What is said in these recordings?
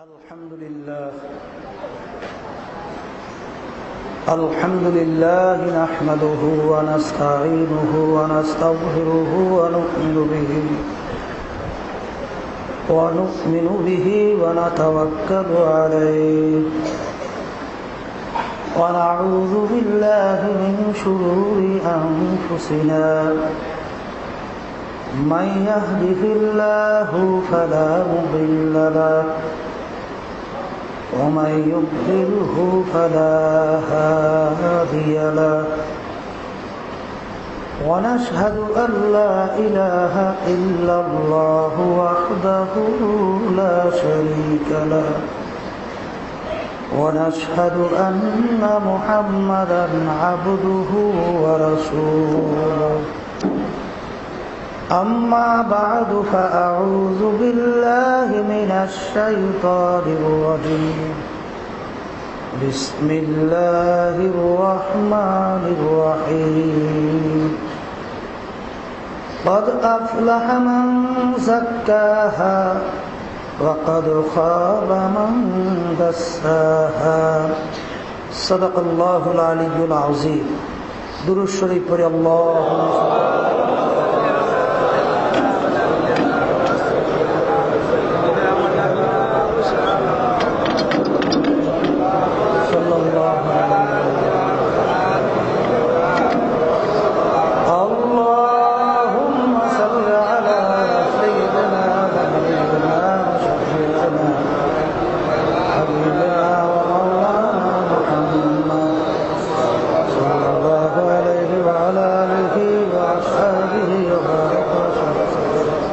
الحمد لله. الحمد لله نحمده ونستعينه ونستغفره ونؤمن به ونؤمن به ونتوكل عليه. ونعوذ بالله من شرور أنفسنا. من يهده الله فلا مضل له. ومن يضلله فلا هادي له. ونشهد أن لا إله إلا الله وحده لا شريك له. ونشهد أن محمدا عبده ورسوله. أما بعد فأعوذ بالله من الشيطان الرجيم. بسم الله الرحمن الرحيم. قد أفلح من زكاها وقد خاب من دساها. صدق الله العلي العظيم. درود الشريف اللهم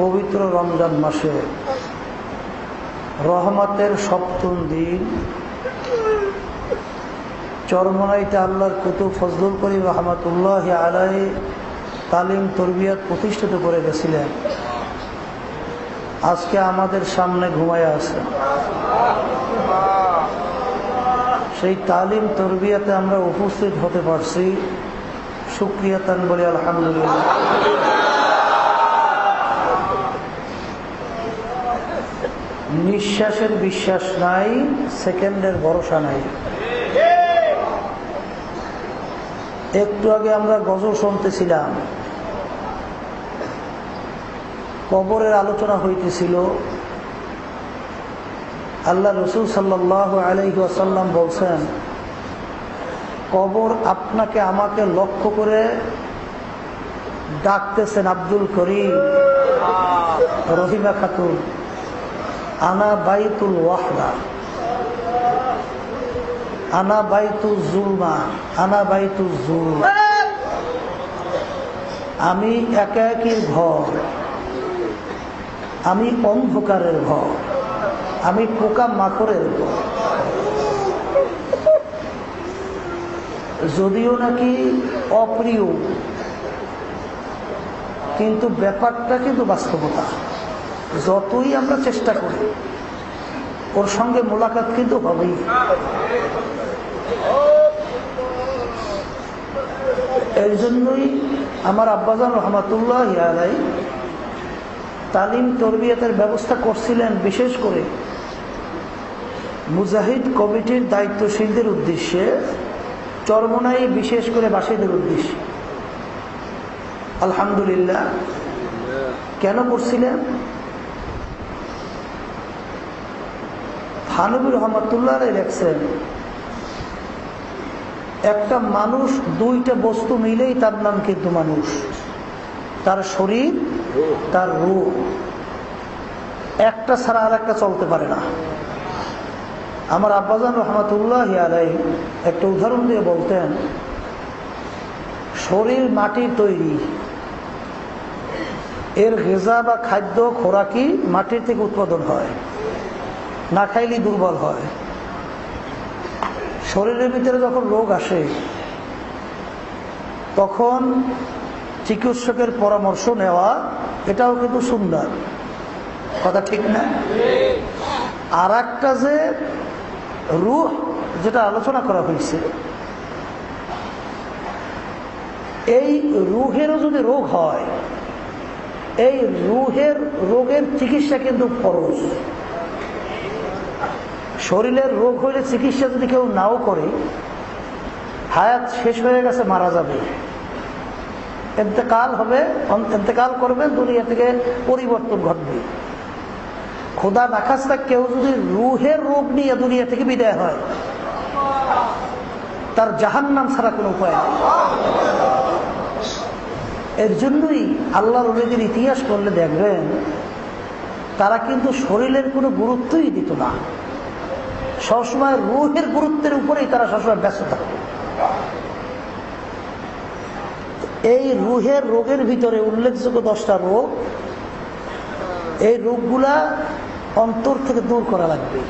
পবিত্র রমজান মাসে রহমতের সপ্তম দিন। চরমনাইতে আল্লাহর কুতুব ফজলুল করিম রহমতুল্লাহ আলাই তালিম তরবিয়াত প্রতিষ্ঠিত করে গেছিলেন। আজকে আমাদের সামনে ঘুমায় আছে। সেই তালিম তরবিয়াতে আমরা উপস্থিত হতে পারছি। সুক্রিয়াতান বলি আলহামদুলিল্লাহ। নিঃশ্বাসের বিশ্বাস নাই, সেকেন্ডের ভরসা নাই। একটু আগে আমরা গজল শুনতেছিলাম। কবরের আলোচনা হইতেছিল। আল্লাহ রসুল সাল্লাহ আলহিহাসাল্লাম বলছেন, কবর আপনাকে আমাকে লক্ষ্য করে ডাকতেছেন আব্দুল করিম, রহিমা খাতুন। আনা বাইতুল ওয়াহদা, আনা বাইতুল জুলমা, আনা বাইতুল জুলমা। আমি একা একই ঘর, আমি অন্ধকারের ঘর, আমি পোকা মাকড়ের ঘর। যদিও নাকি অপ্রিয়, কিন্তু ব্যাপারটা কিন্তু বাস্তবতা। যতই আমরা চেষ্টা করি, ওর সঙ্গে মোলাকাত কিন্তু হবেই। এই জন্যই আমার আব্বাজান রহমাতুল্লাহ ইয়ালাই তালিম তরবিয়তের ব্যবস্থা করছিলেন বিশেষ করে মুজাহিদ কমিটির দায়িত্বশীলদের উদ্দেশ্যে, চরমনাই বিশেষ করে বাসীদের উদ্দেশ্যে। আলহামদুলিল্লাহ। কেন করছিলেন? হানবী রহমতুল্লাহ লেখছেন, একটা মানুষ দুইটা বস্তু মিলেই তার নাম কিন্তু মানুষ। তার শরীর, তার রূপ। একটা ছাড়া আর একটা চলতে পারে না। আমার আব্বাজান রহমতুল্লাহ আলাই একটা উদাহরণ দিয়ে বলতেন, শরীর মাটির তৈরি। এর গেজা বা খাদ্য, খোরাকি মাটির থেকে উৎপাদন হয়। না খাইলেই দুর্বল হয়। শরীরের ভিতরে যখন রোগ আসে, তখন চিকিৎসকের পরামর্শ নেওয়া, এটাও কিন্তু সুন্দর। কথা ঠিক না? আর একটা যে রুহ যেটা আলোচনা করা হয়েছে, এই রুহেরও যদি রোগ হয়, এই রুহের, রোগের চিকিৎসা কিন্তু খরচ শরীরের রোগ হইলে চিকিৎসা যদি কেউ নাও করে, হায়াত শেষ হয়ে গেছে, মারা যাবে। এতেকাল হবে এতেকাল করবে দুনিয়া থেকে পরিবর্তন ঘটবে। খোদা নাখাস্তা কেউ যদি রুহের রোগ নিয়ে দুনিয়া থেকে বিদায় হয়, তার জাহান নাম ছাড়া কোনো উপায় নেই। এর জন্যই আল্লাহ রবিদের ইতিহাস করলে দেখবেন, তারা কিন্তু শরীরের কোনো গুরুত্বই দিত না। সবসময় রুহের গুরুত্বের উপরেই তারা সবসময় ব্যস্ত থাকে। এই রুহের রোগের ভিতরে উল্লেখযোগ্য দশটা রোগ। এই রোগগুলা অন্তর থেকে দূর করা লাগবে।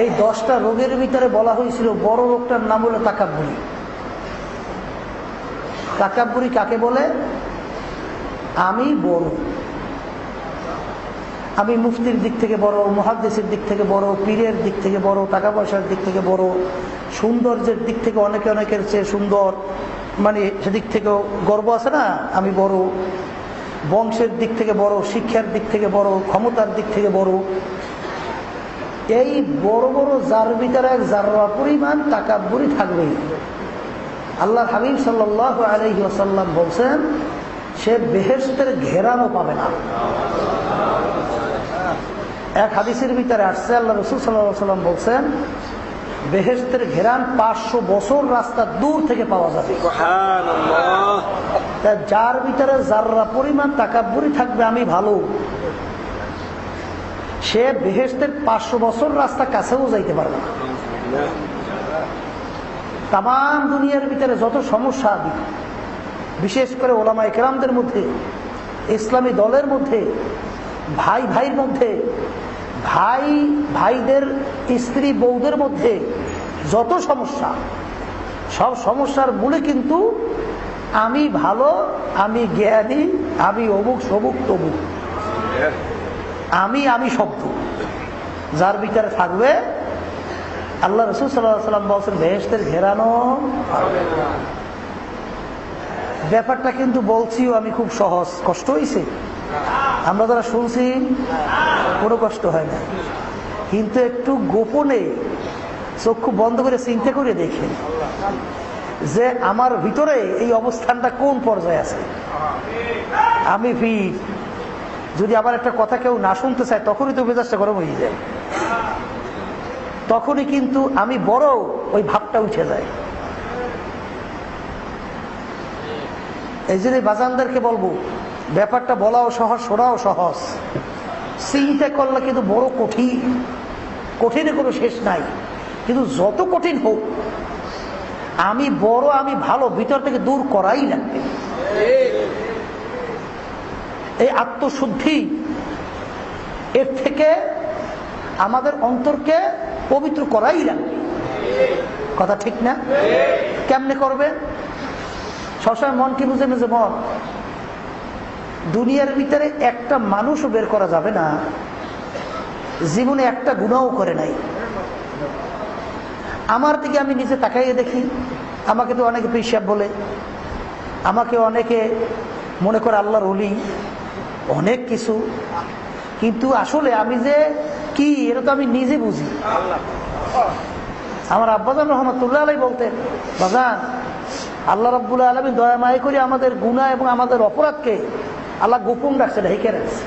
এই দশটা রোগের ভিতরে বলা হয়েছিল, বড় রোগটার নাম হলো তাকাব্বুরি। তাকাব্বুরি কাকে বলে? আমি বড়। আমি মুফতির দিক থেকে বড় মহাদেশের দিক থেকে বড়, পীরের দিক থেকে বড় টাকা পয়সার দিক থেকে বড়, সৌন্দর্যের দিক থেকে অনেকে অনেকের চেয়ে সুন্দর মানে সেদিক থেকেও গর্ব আছে না? আমি বড়, বংশের দিক থেকে বড়, শিক্ষার দিক থেকে বড়, ক্ষমতার দিক থেকে বড়। এই বড় বড় যার ভিতরে এক জাররা পরিমাণ তাকাব্বরি থাকবেই। আল্লাহ হাবিব সাল্লাহ আলহি বলছেন, সে বেহেস্তের ঘেরানো পাবে না। এক হাদিসের ভিতরে আসছে আল্লাহ রসুল সাল্লাহ সাল্লাম বলছেন বেহেস্তের ঘেরান পাঁচশো বছর রাস্তা দূর থেকে পাওয়া যাবে। যার ভিতরে যাররা পরিমাণ তাকাব্বরি থাকবে আমি ভালো। সে বেহেস্তের পাঁচশো বছর রাস্তা কাছেও যাইতে পারবে না। তাম দুনিয়ার ভিতরে যত সমস্যা বিশেষ করে ওলামা একরামদের মধ্যে ইসলামী দলের মধ্যে ভাই ভাইয়ের মধ্যে, ভাই ভাইদের স্ত্রী বৌদের মধ্যে যত সমস্যা, সব সমস্যার মূলে কিন্তু আমি ভালো, আমি জ্ঞানী, আমি অমুক সবুক তবুক আমি আমি শব্দ। যার ভিতরে থাকবে, আল্লাহ রসুল সাল্লাহ সাল্লাম বলছেন বেহেস্তের ঘেরানো ব্যাপারটা কিন্তু বলছিও আমি খুব সহজ, কষ্ট হয়েছে আমরা যারা শুনছি, কোনো কষ্ট হয় না। কিন্তু একটু গোপনে চক্ষু বন্ধ করে চিন্তা করে দেখেন যে আমার ভিতরে এই অবস্থানটা কোন পর্যায়ে আছে। আমি ফিট। যদি আবার একটা কথা কেউ না শুনতে চায়, তখনই তো মেজাজটা গরম হয়ে যায়। তখনই কিন্তু আমি বড় ওই ভাবটা উঠে যায়। এই জন্য বাজানদেরকে বলব ব্যাপারটা বলাও সহজ, শোনাও সহজ। চিন্তা করলে কিন্তু বড় কঠিন। কঠিনে কোনো শেষ নাই। কিন্তু যত কঠিন হোক, আমি বড়, আমি ভালো, ভিতর থেকে দূর করাই লাগবে। এই আত্মশুদ্ধি, এর থেকে আমাদের অন্তরকে পবিত্র করাই লাগবে। কথা ঠিক না? কেমনে করবে? সবসময় মন কি বুঝে বুঝে মন। দুনিয়ার ভিতরে একটা মানুষও বের করা যাবে না। জীবনে একটা গুণাও করে নাই। আমার থেকে আমি নিজে তাকাইয়ে দেখি, আমাকে তো অনেকে পেশাব বলে, আমাকে অনেকে মনে করে আল্লাহর অলি অনেক কিছু। কিন্তু আসলে আমি যে কি, এটা তো আমি নিজে বুঝি। আমার আব্বাজান রহমতুল্লাহ আলাই বলতেন, বাজান, আল্লাহ রব্বুল আলমী দয়া মায় করে আমাদের গুণা এবং আমাদের অপরাধকে আল্লাহ গোপন রাখছে না, হেঁকে রাখছে।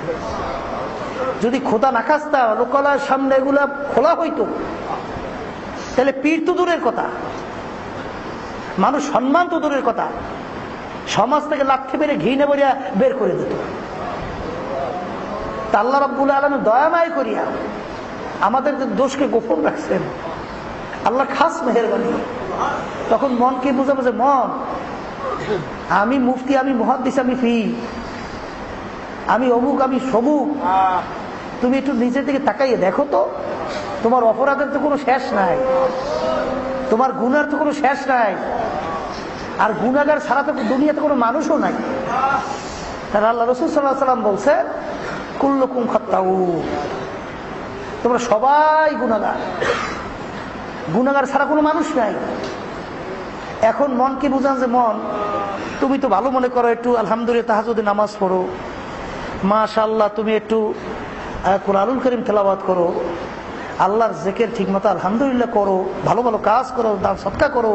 যদি খোদা না খাস্তা লোকালয়ের সামনে এগুলা খোলা হইতো। তাহলে পীর তো দূরের কথা। মানুষ সম্মান তো দূরের কথা। সমাজ থেকে লাঠি বেড়ে ঘিনে বেরিয়া বের করে দিত। আল্লাহ রব্বুল আলমের দয়ামায় করিয়া আমাদের দোষকে গোপন রাখছেন, আল্লাহ খাস মেহরবানি। তখন মন কি বুঝে বুঝে, মন, আমি মুফতি, আমি মহাদিস আমি ফি আমি অমুক, আমি সমুক। তুমি একটু নিচের দিকে তাকাইয়ে দেখো তো। তোমার অপরাধের তো কোনো শেষ নাই। তোমার গুনার তো কোনো শেষ নাই। আর গুনাগার ছাড়া তো দুনিয়াতে কোনো মানুষও নাই। তার আল্লাহ রসুল সাল্লাহ সাল্লাম বলছে, কুল্লকুম খত্তাউ তোমরা সবাই গুণাগার গুণাগার ছাড়া কোনো মানুষ নাই। এখন মন কি বুঝান যে, মন, তুমি তো ভালো মনে করো, একটু আলহামদুলিল্লাহ তাহাজুদে নামাজ পড়ো। মাশাল্লাহ তুমি একটু কোরআনুল করিম তেলাবাদ করো। আল্লাহর জেকের ঠিক মতো আলহামদুলিল্লাহ করো। ভালো ভালো কাজ করো, দান সৎকা করো।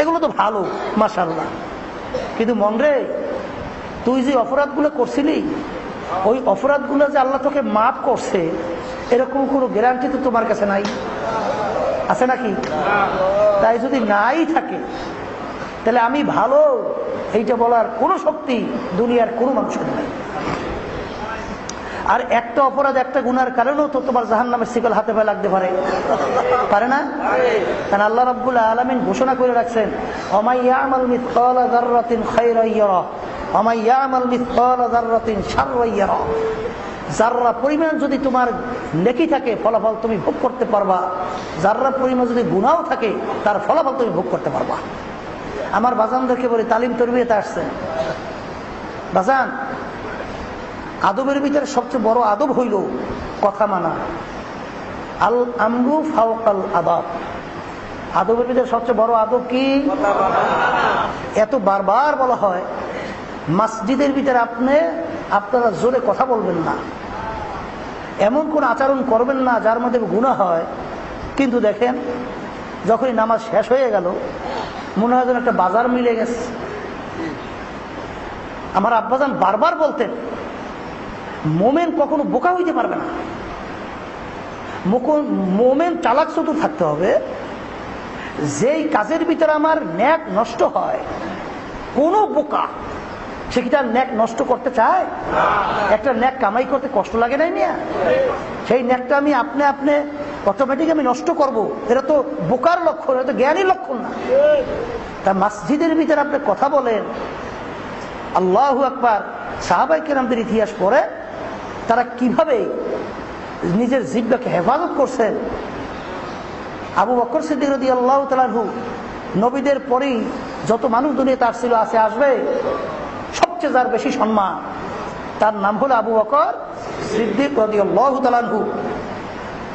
এগুলো তো ভালো মাশাল্লাহ কিন্তু মন রে, তুই যে অপরাধগুলো করছিলি, ওই অপরাধগুলো যে আল্লাহ তোকে মাফ করছে, এরকম কোনো গ্যারান্টি তো তোমার কাছে নাই? আছে নাকি? তাই যদি নাই থাকে, তাহলে আমি ভালো, এইটা বলার কোনো শক্তি দুনিয়ার কোনো মানুষের নাই। আর একটা অপরাধ, একটা গুনার কারণেও তো তোমার জাহান নামের শিকল হাতে পায়ে লাগতে পারে। পারে না? কারণ আল্লাহ রব্বুল্লাহ আলমিন ঘোষণা করে রাখছেন অমাইয়ামাল মিথলা জাররাতিন খাইরাইয়ারা অমাইয়ামাল মিথলা জাররাতিন শাররাইয়ারা যাররা পরিমাণ যদি তোমার নেকি থাকে, ফলাফল তুমি ভোগ করতে পারবা। যাররা পরিমাণ যদি গুণাও থাকে, তার ফলাফল তুমি ভোগ করতে পারবা। আমার বাজানদেরকে বলি, তালিম তরবিয়েতে আসছে বাজান আদবের ভিতরে সবচেয়ে বড় আদব হইল কথা মানা। আল আমরু ফাওকাল আদাব। আদবের ভিতরে সবচেয়ে বড় আদব কি? এত বারবার বলা হয় মসজিদের ভিতরে আপনি আপনারা জোরে কথা বলবেন না। এমন কোন আচরণ করবেন না যার মধ্যে গুণা হয়। কিন্তু দেখেন যখনই নামাজ শেষ হয়ে গেল মনে হয় যেন একটা বাজার মিলে গেছে। আমার আব্বাজান বারবার বলতেন মোমেন কখনো বোকা হইতে পারবে না। মোমেন চালাক চতুর থাকতে হবে। যেই কাজের ভিতরে আমার ন্যাক নষ্ট হয়, কোন বোকা সে কি তার ন্যাক নষ্ট করতে চায়? একটা ন্যাক কামাই করতে কষ্ট লাগে নাই মিয়া? সেই ন্যাকটা আমি আপনি আপনি অটোমেটিক আমি নষ্ট করব। এটা তো বোকার লক্ষণ, এটা তো জ্ঞানী লক্ষণ না। তা মসজিদের ভিতরে আপনি কথা বলেন, আল্লাহ আকবার, সাহাবাই কেরামদের ইতিহাস পড়ে তারা কীভাবে নিজের জিব্বাকে হেফাজত করছেন? আবু বকর সিদ্দিক রদি আল্লাহ তালু নবীদের পরেই যত মানুষ দুনিয়া তার ছিল আসে, আসবে, সবচেয়ে যার বেশি সম্মান তার নাম হলো আবু বকর সিদ্দিক রদি আল্লাহ তালু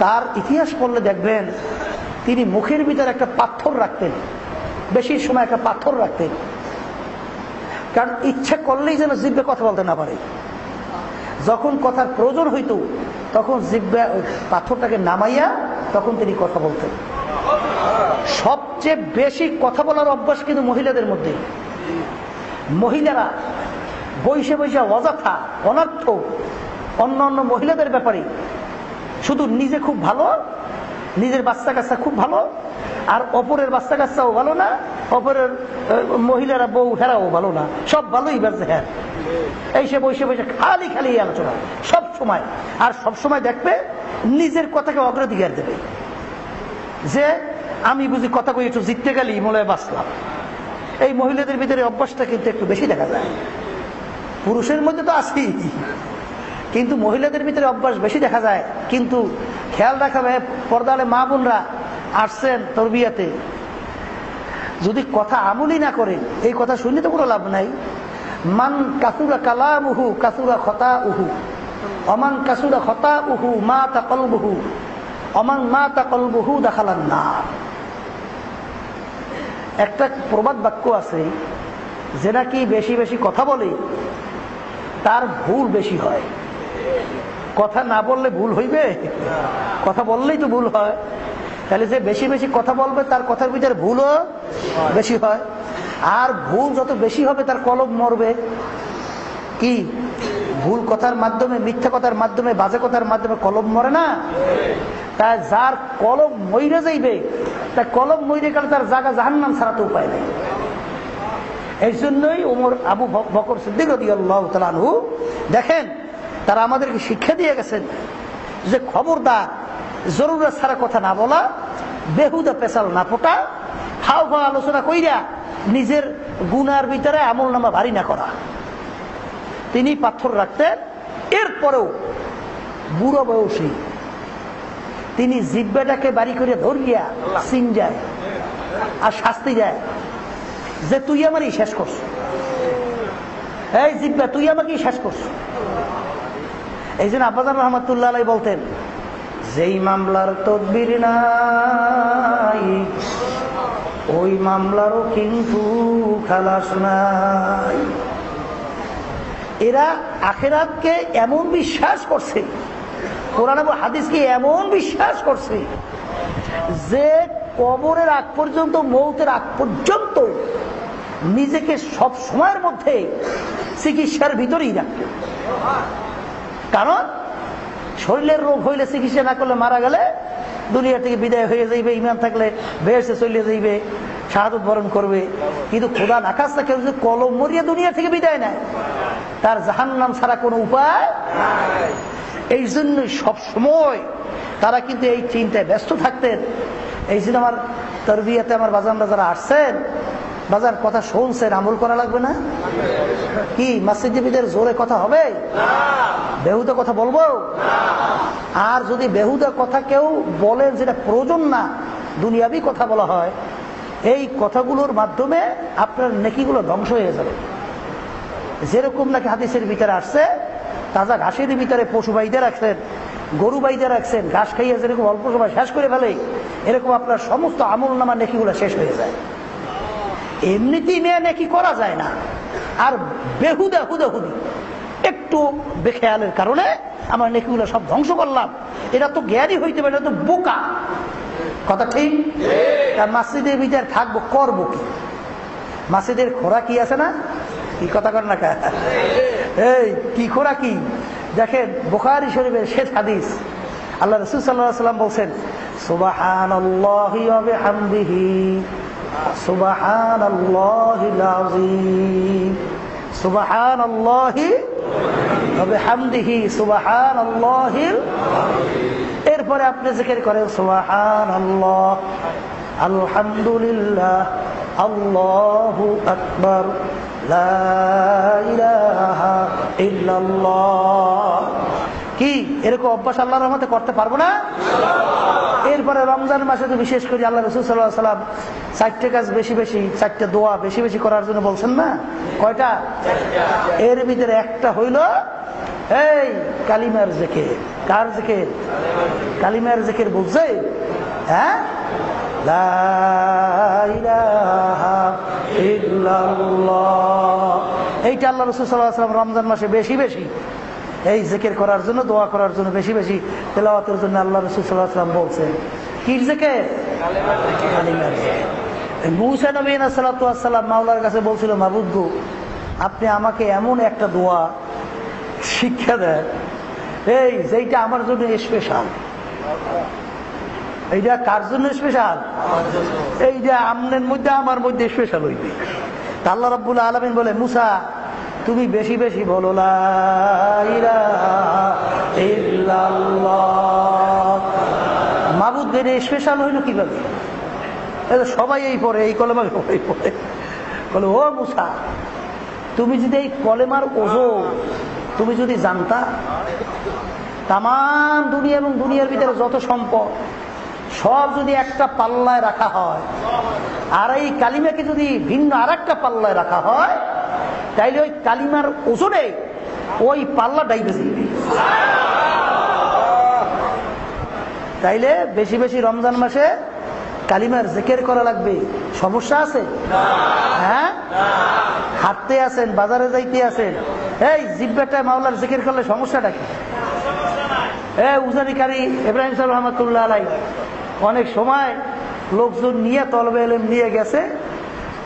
তার ইতিহাস পড়লে দেখবেন, তিনি মুখের ভিতরে একটা পাথর রাখতেন, বেশি সময় একটা পাথর রাখতেন। কারণ ইচ্ছে করলেই যেন জিব্বে কথা বলতে না পারে। যখন কথার প্রয়োজন হইত, তখন জিজ্ঞা পাথরটাকে নামাইয়া তখন তিনি কথা বলতেন। সবচেয়ে বেশি কথা বলার অভ্যাস কিন্তু মহিলাদের মধ্যে। মহিলারা বৈশে বৈশে অযথা, অনার্থ অন্য অন্য মহিলাদের ব্যাপারে শুধু নিজে খুব ভালো নিজের বাচ্চা কাচ্চা খুব ভালো, আর অপরের বাচ্চা কাচ্চাও ভালো না, অপরের মহিলারা বউ, হেরাও ভালো না। সব ভালোই বাজছে হ্যাঁ। এই সে বসে বসে খালি খালি আলোচনা, সব সময়। আর সব সময় দেখবে নিজের কথাকে অগ্রাধিকার দেবে। যে, আমি বুঝি কথা কই একটু জিততে গেলি মনে বাঁচলাম। এই মহিলাদের ভিতরে অভ্যাসটা কিন্তু একটু বেশি দেখা যায়। পুরুষের মধ্যে তো আছেই। কিন্তু মহিলাদের ভিতরে অভ্যাস বেশি দেখা যায়। কিন্তু খেয়াল রাখাবে পর্দালে মা বোনরা আসছেন তরবিয়াতে। যদি কথা আমলই না করে, এই কথা শুনলে তো কোনো লাভ নাই। মান কাসুরা কালাম উহু কাসুরা খতা উহু অমান কাসুরা খতা উহু মা তা কলবহু। অমান মা তা কলবহু দেখালাম না একটা প্রবাদ বাক্য আছে, যে নাকি বেশি বেশি কথা বলে, তার ভুল বেশি হয়। কথা না বললে ভুল হইবে? কথা বললেই তো ভুল হয়। তাহলে যে বেশি বেশি কথা বলবে, তার কথার ভিতরে ভুলও বেশি হয়। আর ভুল যত বেশি হবে, তার কলম মরবে। কি? ভুল কথার মাধ্যমে, মিথ্যা কথার মাধ্যমে, বাজে কথার মাধ্যমে কলম মরে না? তাই যার কলম মইরে যাইবে তাই কলম মইরে গেলে তার জায়গা জাহান্নাম ছাড়া তো উপায় নেই। এই জন্যই ওমর আবু বকর সিদ্দিক দেখেন তারা আমাদেরকে শিক্ষা দিয়ে গেছেন যে খবরদার, জরুরত ছাড়া কথা না বলা, বেহুদা পেশাল না ফোটা, হাও ফাও আলোচনা কইরা নিজের গুনার ভিতরে আমল নামা ভারী না করা। তিনি পাথর রাখতেন, এরপরেও বুড়ো বয়সী তিনি জিব্বাটাকে বাড়ি করে ধরিয়া সিন যায় আর শাস্তি যায় যে তুই আমারই শেষ করছ। এই জিব্বা, তুই আমাকেই শেষ করছ। এই জন্য আব্বাজান রহমতুল্লাহ বলতেন, যেই মামলার তদবির নাই, ওই মামলারও কিন্তু খালাস নাই। এরা আখেরাতকে এমন বিশ্বাস করছে, কোরআন হাদিসকে এমন বিশ্বাস করছে, যে কবরের আগ পর্যন্ত, মৌতের আগ পর্যন্ত নিজেকে সব সময়ের মধ্যে চিকিৎসার ভিতরেই রাখবে কারণ? শরীরের রোগ হইলে চিকিৎসা না করলে মারা গেলে দুনিয়া থেকে বিদায় হয়ে যাইবে ইমান থাকলে বেহেসে চলে যাইবে, শাহাদত বরণ করবে। কিন্তু খোদা নাকাশ কেউ যদি কলম মরিয়া দুনিয়া থেকে বিদায় নেয়, তার জাহান নাম ছাড়া কোনো উপায় এই জন্য সব সময় তারা কিন্তু এই চিন্তায় ব্যস্ত থাকতেন। এই জন্য আমার তরবিয়াতে আমার বাজানরা যারা আসছেন বাজার কথা শুনছেন আমল করা লাগবে না? কি মাসিদ্দিবিদের জোরে কথা হবে? বেহুদা কথা বলব? আর যদি বেহুদা কথা কেউ বলেন যেটা প্রয়োজন না, দুনিয়াবি কথা বলা হয়, এই কথাগুলোর মাধ্যমে আপনার নেকিগুলো ধ্বংস হয়ে যাবে। যেরকম নাকি হাদিসের ভিতরে আসছে, তাজা ঘাসের ভিতরে পশু বাইতে রাখছেন, গরু বাইতে রাখছেন, ঘাস খাইয়ে যেরকম অল্প সময় শেষ করে ফেলে, এরকম আপনার সমস্ত আমল নামা নেকিগুলো শেষ হয়ে যায়। এমনিতেই মেয়ে নাকি করা যায় না। আর বেহুদা হুদা হুদি, একটু বেখেয়ালের কারণে আমার নেকিগুলো সব ধ্বংস করলাম। এটা তো জ্ঞানী হইতে পারে, এটা তো বোকা। কথা ঠিক? মাসিদের ভিতরে থাকব, করব কি? মাসিদের খোরা কি আছে না? কি কথা কর না এই, কি খোরা কি? দেখেন, বোখারি শরীফের শেষ হাদিস। আল্লাহ রসুল সাল্লাহ সাল্লাম বলছেন সুবাহান সুবাহান সুবাহান হামদিহি সুবাহান এরপরে আপনি জিকির করেন সুবাহান আলহামদুলিল্লাহ আল্লাহু আকবর কি? এরকম অভ্যাস আল্লাহ রহমতে করতে পারব না? এরপরে রমজান মাসে তো বিশেষ করে আল্লাহ রসুল সাল্লাহ সাল্লাম চারটে কাজ বেশি বেশি, চারটে দোয়া বেশি বেশি করার জন্য বলছেন না? কয়টা? এর ভিতরে একটা হইল, এই কালিমার জেকে কার জেকে কালিমার জেকের বুঝছে হ্যাঁ? এইটা আল্লাহ রসুল সাল্লাহ সাল্লাম রমজান মাসে বেশি বেশি এই জেকের করার জন্য দোয়া করার জন্য বেশি বেশি তেলাওয়াতের জন্য আল্লাহ রসুল সাল্লাহাম বলছে কি মুসা নবীন সাল্লাম মাওলার কাছে বলছিল মাবুদ্দু আপনি আমাকে এমন একটা দোয়া শিক্ষা দেন এই যেইটা আমার জন্য স্পেশাল এইটা কার জন্য স্পেশাল এইটা আমনের মধ্যে আমার মধ্যে স্পেশাল হইবে। আল্লাহ রব্বুল আলমিন বলে মুসা তুমি বেশি বেশি বলো মাবুদ বেড়ে স্পেশাল হইল কীভাবে? সবাই এই পরে এই কলেমা সবাই পরে বলে, ও মুসা, তুমি যদি এই কলেমার ওজো, তুমি যদি জানতা তাম দুনিয়া এবং দুনিয়ার ভিতরে যত সম্পদ সব যদি একটা পাল্লায় রাখা হয়, আর এই কালিমাকে যদি ভিন্ন আর একটা পাল্লায় রাখা হয়, তাইলে ওই কালিমার ওজনে ওই পাল্লা যাইবে তাইলে বেশি বেশি রমজান মাসে কালিমার জেকের করা লাগবে। সমস্যা আছে? হ্যাঁ? হাঁটতে আছেন বাজারে যাইতে আছেন এই জিব্বাটায় মাওলার জেকের করলে সমস্যাটা কি? উজানিকারী ইব্রাহিম সাহেব রহমতুল্লাহ আলাই অনেক সময় লোকজন নিয়ে তলবে এলেম নিয়ে গেছে,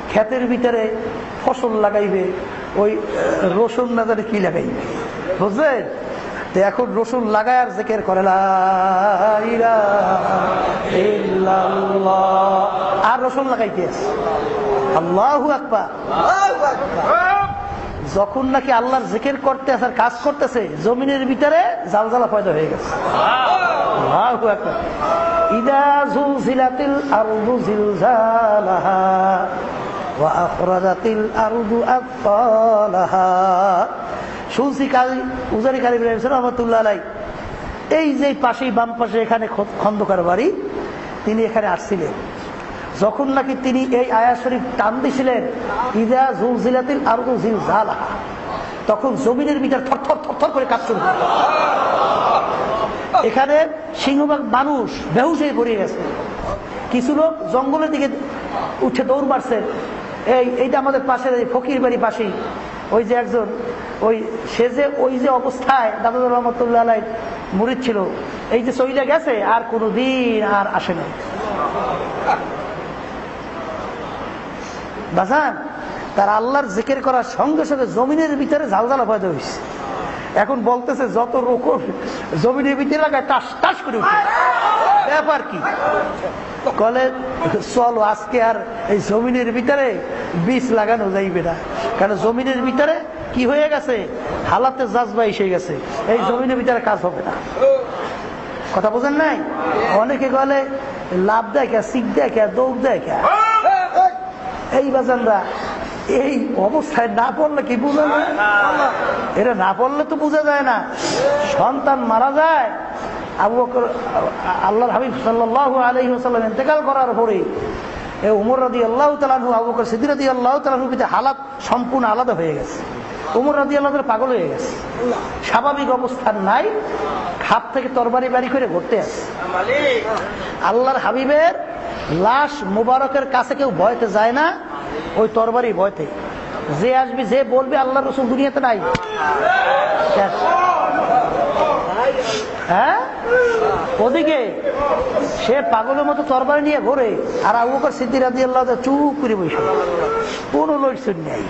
ক্ষেতের ভিতরে ফসল লাগাইবে, ওই রসুন না জানে কি লাগাইবে। বুঝলেন? এখন রসুন লাগায় আর জেকের করে আর রসুন লাগাইতে আল্লাহ আকবা যখন নাকি আল্লাহর জিকির করতে আসার কাজ করতেছে, জমিনের ভিতরে জালজালা পয়দা হয়ে গেছে। ইদা এই যে পাশেই বাম পাশে এখানে খন্দকার বাড়ি, তিনি এখানে আসছিলেন। যখন নাকি তিনি এই আয়া শরীফ টান দিছিলেন, ইদা জুলজিলাতিল আরদু জিলজালাহা তখন জমিনের ভিতর থরথর থরথর করে কাজ শুরু। এখানে সিংহবাগ মানুষ বেহুশ হয়ে পড়ে গেছে। কিছু লোক জঙ্গলের দিকে উঠে দৌড় মারছে। এই, এইটা আমাদের পাশের ফকির বাড়ি পাশেই। ওই যে একজন, ওই, সে যে, ওই যে অবস্থায় দাদুর রহমতুল্লাহ মুরিদ ছিল, এই যে চইলে গেছে, আর কোনোদিন আর আসে নাই। বাজান, তার আল্লাহর জিকির করার সঙ্গে সঙ্গে জমিনের ভিতরে ঝালঝালা পয়দা হয়েছে এখন বলতেছে, যত রকম জমিনের ভিতরে লাগায় টাস টাস করে উঠে। ব্যাপার কি? কলে, চলো, আজকে আর এই জমিনের ভিতরে বীজ লাগানো যাইবে না। কারণ জমিনের ভিতরে কি হয়ে গেছে? হালাতে জাজবা এসে গেছে। এই জমিনের ভিতরে কাজ হবে না। কথা বোঝেন নাই? অনেকে গলে লাভ দেখে শিখ দেখে দৌড় দেখে এই বাজানরা, এই অবস্থায় না পড়লে কি বুঝে না এটা না পড়লে তো বোঝা যায় না। সন্তান মারা যায়, আবু বকর, আল্লাহর হাবিব সাল্লাহ আলহি সাল্লাম ইন্তেকাল করার পরে এ উমর রাদি আল্লাহ তালাহু আবু বকর সিদ্দির রাদি আল্লাহ তালাহু হালাত সম্পূর্ণ আলাদা হয়ে গেছে। উমর রাদি আল্লাহ পাগল হয়ে গেছে। স্বাভাবিক অবস্থান নাই, খাপ থেকে তরবারি বাড়ি করে ঘুরতে আসে আল্লাহর হাবিবের লাশ মুবারকের কাছে কেউ ভয়তে যায় না, ওই তরবারি ভয়তে যে আসবে, যে বলবে, আল্লাহ রসুল দুনিয়াতে নাই। হ্যাঁ? ওদিকে সে পাগলের মতো তরবারি নিয়ে ঘোরে, আর আবুকর সিদ্দির আদি আল্লাহ চুপ করে বসে। কোনো লড়ছুন নেই।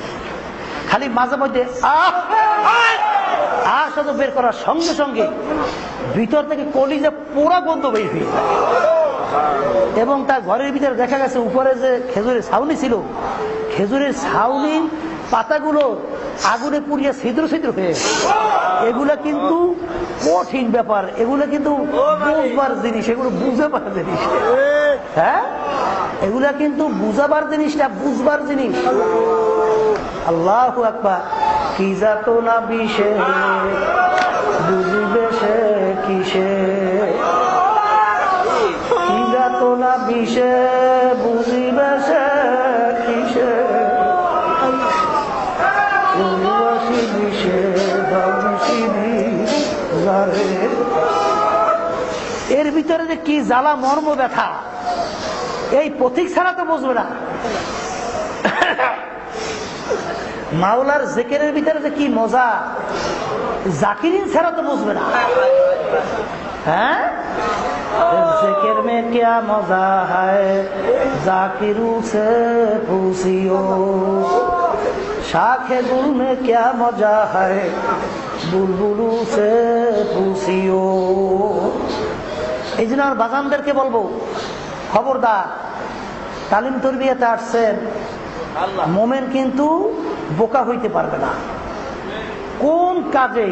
খালি মাঝে মধ্যে, আহ! বের করার সঙ্গে সঙ্গে ভিতর থেকে কলিজা পোড়া বন্ধ যায়। এবং তার ঘরের ভিতরে দেখা গেছে উপরে যে খেজুরের ছাউনি ছিল, খেজুরের ছাউনি পাতাগুলো আগুনে পুড়িয়ে ছিদ্র ছিদ্র হয়ে। এগুলা কিন্তু কঠিন ব্যাপার, এগুলো কিন্তু বুঝবার জিনিস, এগুলো বুঝাবার জিনিস। হ্যাঁ? এগুলা কিন্তু বুঝাবার জিনিসটা, বুঝবার জিনিস। আল্লাহ আকবার। কি যাত না বিষে বুঝবে সে কিসে? ভিতরে যে কি জ্বালা মর্ম ব্যথা এই পথিক ছাড়া তো বুঝবে না মাওলার জেকেরের ভিতরে যে কি মজা জাকিরিন ছাড়া তো বুঝবে না হ্যাঁ जिक्र में क्या मजा है जाकिरू से पूछियो शाखे गुल में क्या मजा है बुलबुलू से पूछियो এই জন্য আমার বাগানদেরকে বলব খবরদার তালিম তরবিয়াতে আসছেন মোমেন কিন্তু বোকা হইতে পারবে না। কোন কাজে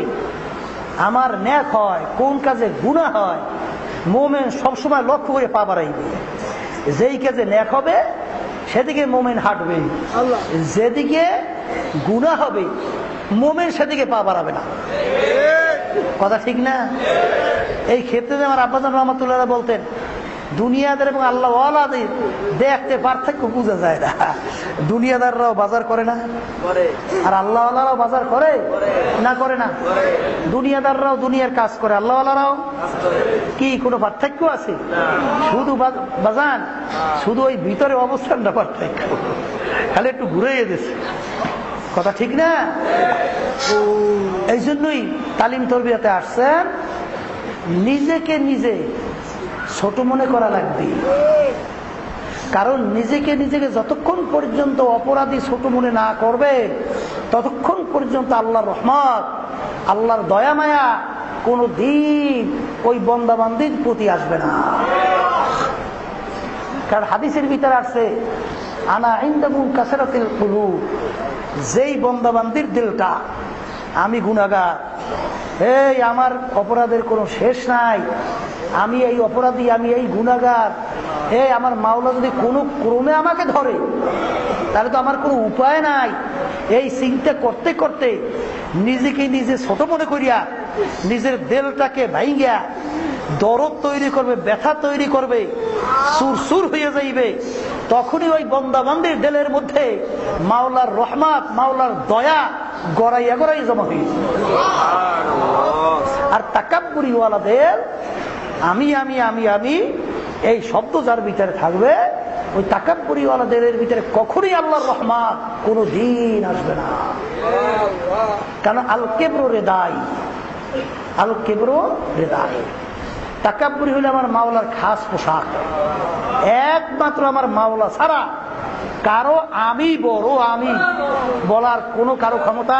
আমার ন্যাক হয় কোন কাজে গুণা হয় মোমেন সবসময় লক্ষ্য করে পা বাড়াইবে। যেই কাজে ন্যাক হবে সেদিকে মোমেন হাঁটবে। যেদিকে গুণা হবে মোমেন সেদিকে পা বাড়াবে না। কথা ঠিক না? এই ক্ষেত্রে আমার আব্বাজান রহমতুল্লাহ বলতেন দুনিয়াদের এবং আল্লাহ আলাদের দেখতে পার্থক্য বোঝা যায় না। দুনিয়াদাররাও বাজার করে না আর আল্লাহ আল্লাহরাও বাজার করে না করে না? দুনিয়াদাররাও দুনিয়ার কাজ করে আল্লাহ আল্লাহরাও কি কোনো পার্থক্য আছে? শুধু বাজান? শুধু ওই ভিতরে অবস্থানটা পার্থক্য। খালি একটু ঘুরে দিছে। কথা ঠিক না? এই জন্যই তালিম তরবিয়াতে আসছেন নিজেকে নিজে ছোট মনে করা লাগবে। কারণ নিজেকে নিজেকে যতক্ষণ পর্যন্ত অপরাধী ছোট মনে না করবে, ততক্ষণ পর্যন্ত আল্লাহর রহমত, আল্লাহর দয়া মায়া কোনো দিন ওই বন্দাবান্দির প্রতি আসবে না। কারণ হাদিসের ভিতরে আসছে, আনা ইন্দামুন কাসেরাতিল কুলু যেই বন্দাবান্দির দিলটা আমি গুণাগার এই, আমার অপরাধের কোনো শেষ নাই। আমি এই অপরাধী, আমি এই গুণাগার এই, আমার মাওলা যদি কোনো ক্রমে আমাকে ধরে, তাহলে তো আমার কোনো উপায় নাই। এই চিন্তা করতে করতে নিজেকে নিজে ছোট মনে করিয়া, নিজের দেলটাকে ভাইঙ্গিয়া দরদ তৈরি করবে ব্যথা তৈরি করবে সুর সুর হয়ে যাইবে। তখনই ওই বন্দাবান্দির দেলের মধ্যে মাওলার রহমাত মাওলার দয়া গড়াইয়া গড়াই জমা হয়েছে আর তাকাব্বুরিওয়ালাদের আমি আমি আমি আমি এই শব্দ যার ভিতরে থাকবে ওই তাকাব্বুরিওয়ালাদের ভিতরে কখনই আল্লাহর রহমাত কোনো দিন আসবে না। কারণ আল কেব্র রেদাই আল কেব্র রেদাই। তাকাব্বুরি হলে আমার মাওলার খাস পোশাক। একমাত্র আমার মাওলা ছাড়া কারও আমি বড় আমি বলার কোনো কারও ক্ষমতা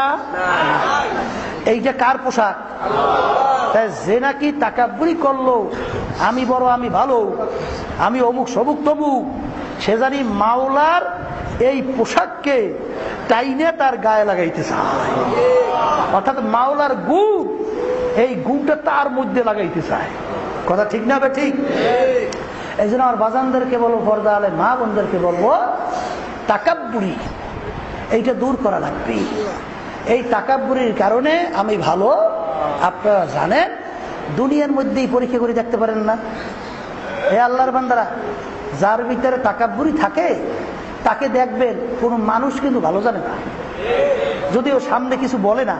এইটা কার পোশাক? তাই যে নাকি তাকাব্বুরি করল, আমি বড়, আমি ভালো, আমি অমুক সবুক তমুক, সে জানি মাওলার এই পোশাককে টাইনে তার গায়ে লাগাইতে চায়। অর্থাৎ মাওলার গু, এই গুটা তার মধ্যে লাগাইতে চায়। কথা ঠিক না ঠিক? এই জন্য আমার বাজানদেরকে বলব, পর্দা আলে মা বোনদেরকে বলব, তাকাব্বুরি, এইটা দূর করা লাগবে। এই তাকাব্বুরির কারণে আমি ভালো, আপনারা জানেন, দুনিয়ার মধ্যেই পরীক্ষা করে দেখতে পারেন না। এ আল্লাহর বান্দারা, যার ভিতরে তাকাব্বুরি থাকে, তাকে দেখবেন, কোনো মানুষ কিন্তু ভালো জানে না। যদিও সামনে কিছু বলে না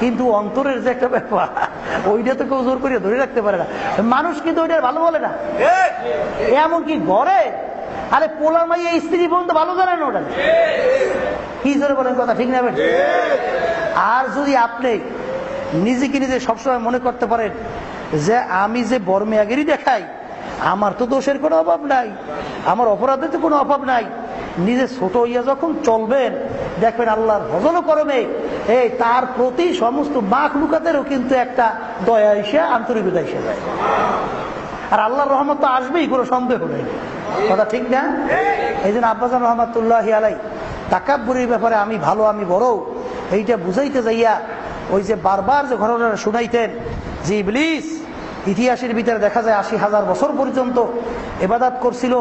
কিন্তু অন্তরের যে একটা ব্যাপার, ওইটা তো কেউ জোর করিয়া ধরে রাখতে পারে না। মানুষ কিন্তু ওইটা ভালো বলে না। এমনকি ঘরে, আরে পোলার মাইয়া স্ত্রী পর্যন্ত ভালো জানে না ওটা। কি জোরে বলেন কথা, ঠিক না? আর যদি আপনি নিজেকে নিজে সবসময় মনে করতে পারেন যে আমি যে বর্মেয়াগিরি দেখাই আমার তো দোষের কোনো অভাব নাই। আমার অপরাধের তো কোনো অভাব নাই। নিজে ছোট হইয়া যখন চলবেন, দেখবেন আল্লাহর ভজনও করবে। এই তার প্রতি সমস্ত বাঘ লুকাতেরও কিন্তু একটা দয়া এসে, আন্তরিকতা এসে যায়। আর আল্লাহর রহমত তো আসবেই, কোনো সন্দেহ নেই। কথা ঠিক না? এই জন্য আব্বাসান রহমতুল্লাহ আলাই তাকাব্বুরির ব্যাপারে আমি ভালো, আমি বড়, এইটা বুঝাইতে যাইয়া ওই যে বারবার যে ঘটনাটা শুনাইতেন, যে ইবলিস ইতিহাসের ভিতরে দেখা যায় আশি হাজার বছর পর্যন্ত এবাদাত করছিল।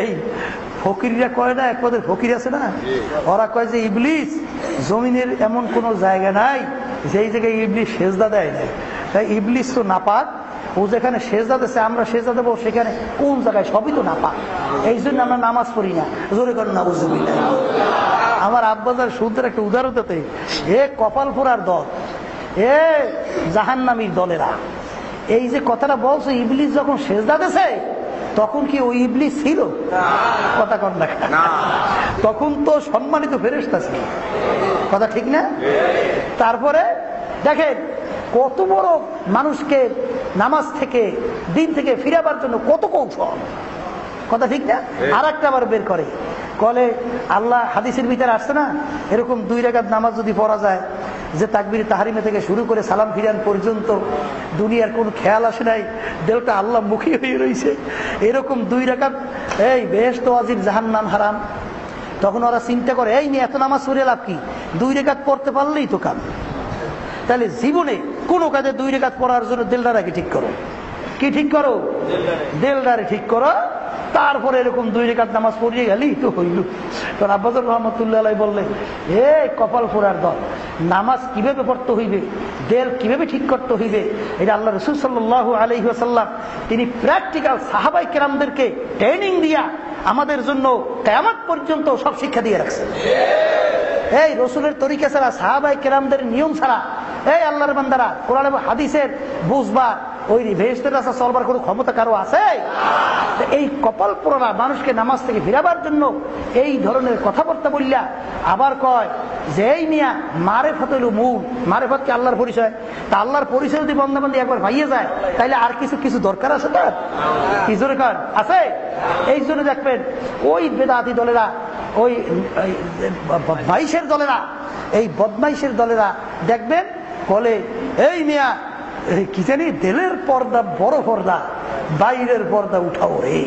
এই ফকিররা কয় না এক পদের ফকির আছে না? ওরা কয় যে ইবলিস জমিনের এমন কোনো জায়গা নাই যেই জায়গায় ইবলিস সেজদা দেয় নাই। তাই ইবলিস তো নাপাক। ও যেখানে সেজদা দিচ্ছে আমরা সেজদা দেবো সেখানে কোন জায়গায়? সবই তো নাপাক। এই জন্য আমরা নামাজ পড়ি না। জোরে করেন না বুঝবি আমার আব্বাজার সুন্দর একটা উদাহরণতে এ কপাল ফোরার দল এ জাহান্নামীর দলেরা। এই যে কথাটা বলছো ইবলিস যখন সেজদা দিছে তখন কি ওই ইবলিস ছিল? কথা কর না। তখন তো সম্মানিত ফেরেস্তা ছিল। কথা ঠিক না? তারপরে দেখেন কত বড় মানুষকে নামাজ থেকে দিন থেকে ফিরাবার জন্য কত কৌশল। কথা ঠিক না? আর একটা আবার বের করে। কলে আল্লাহ হাদিসের ভিতরে আসছে না? এরকম দুই রেখাত নামাজ যদি পড়া যায়, যে তাকবির তাহারিমে থেকে শুরু করে সালাম ফিরান পর্যন্ত দুনিয়ার কোন খেয়াল আসে নাই, দেহটা আল্লাহ মুখী হয়ে রয়েছে এরকম দুই রেখাত, এই বেহেস্ত আজির জাহান নাম হারাম। তখন ওরা চিন্তা করে, এই নিয়ে এত নামাজ পড়ে লাভ কি? দুই রেখাত পড়তে পারলেই তো কাম। তাহলে জীবনে কোনো কাজে দুই রেখাত পড়ার জন্য দিলদারাকে ঠিক করো। কি ঠিক করো? দিলদারে ঠিক করো। তারপরে এরকম দুই রেখাত নামাজ পড়িয়ে গেলি তো হইল। তোর আব্বাদুর রহমতুল্লাহ বললে এ কপাল ফোরার দল, নামাজ কীভাবে পড়তে হইবে? দেল কীভাবে ঠিক করতে হইবে? এটা আল্লাহ রসুল সাল্লাহ আলহিহাসাল্লাম তিনি প্র্যাকটিক্যাল সাহাবাই কেরামদেরকে ট্রেনিং দিয়া আমাদের জন্য কেয়ামত পর্যন্ত সব শিক্ষা দিয়ে রাখছে এই রসুলের তরিকা ছাড়া সাহাবাই কেরামদের নিয়ম ছাড়া, এই আল্লাহর বান্দারা কোরআন হাদিসের বুঝবার, ওই ভেস্তের রাস্তা চলবার কোনো ক্ষমতা কারও আছে? এই কপাল পোড়া মানুষকে নামাজ থেকে ফিরাবার জন্য এই ধরনের কথাবার্তা বললা আবার কয় যে, এই মিয়া মারে ফত হইল মূল। মারে ফতকে আল্লাহর পরিচয়? তা আল্লাহর পরিচয় যদি বন্ধাবান্ধি একবার ভাইয়ে যায়, তাইলে আর কিছু কিছু দরকার আছে তার? কি জোরে কর আছে? এই জন্য দেখবেন, ওই বেদাতি দলেরা ওই বদমাইশের দলেরা, এই বদমাইশের দলেরা, দেখবেন? বলে, এই মিয়া কি জানি দেলের পর্দা, বড় পর্দা, বাইরের পর্দা উঠাও রে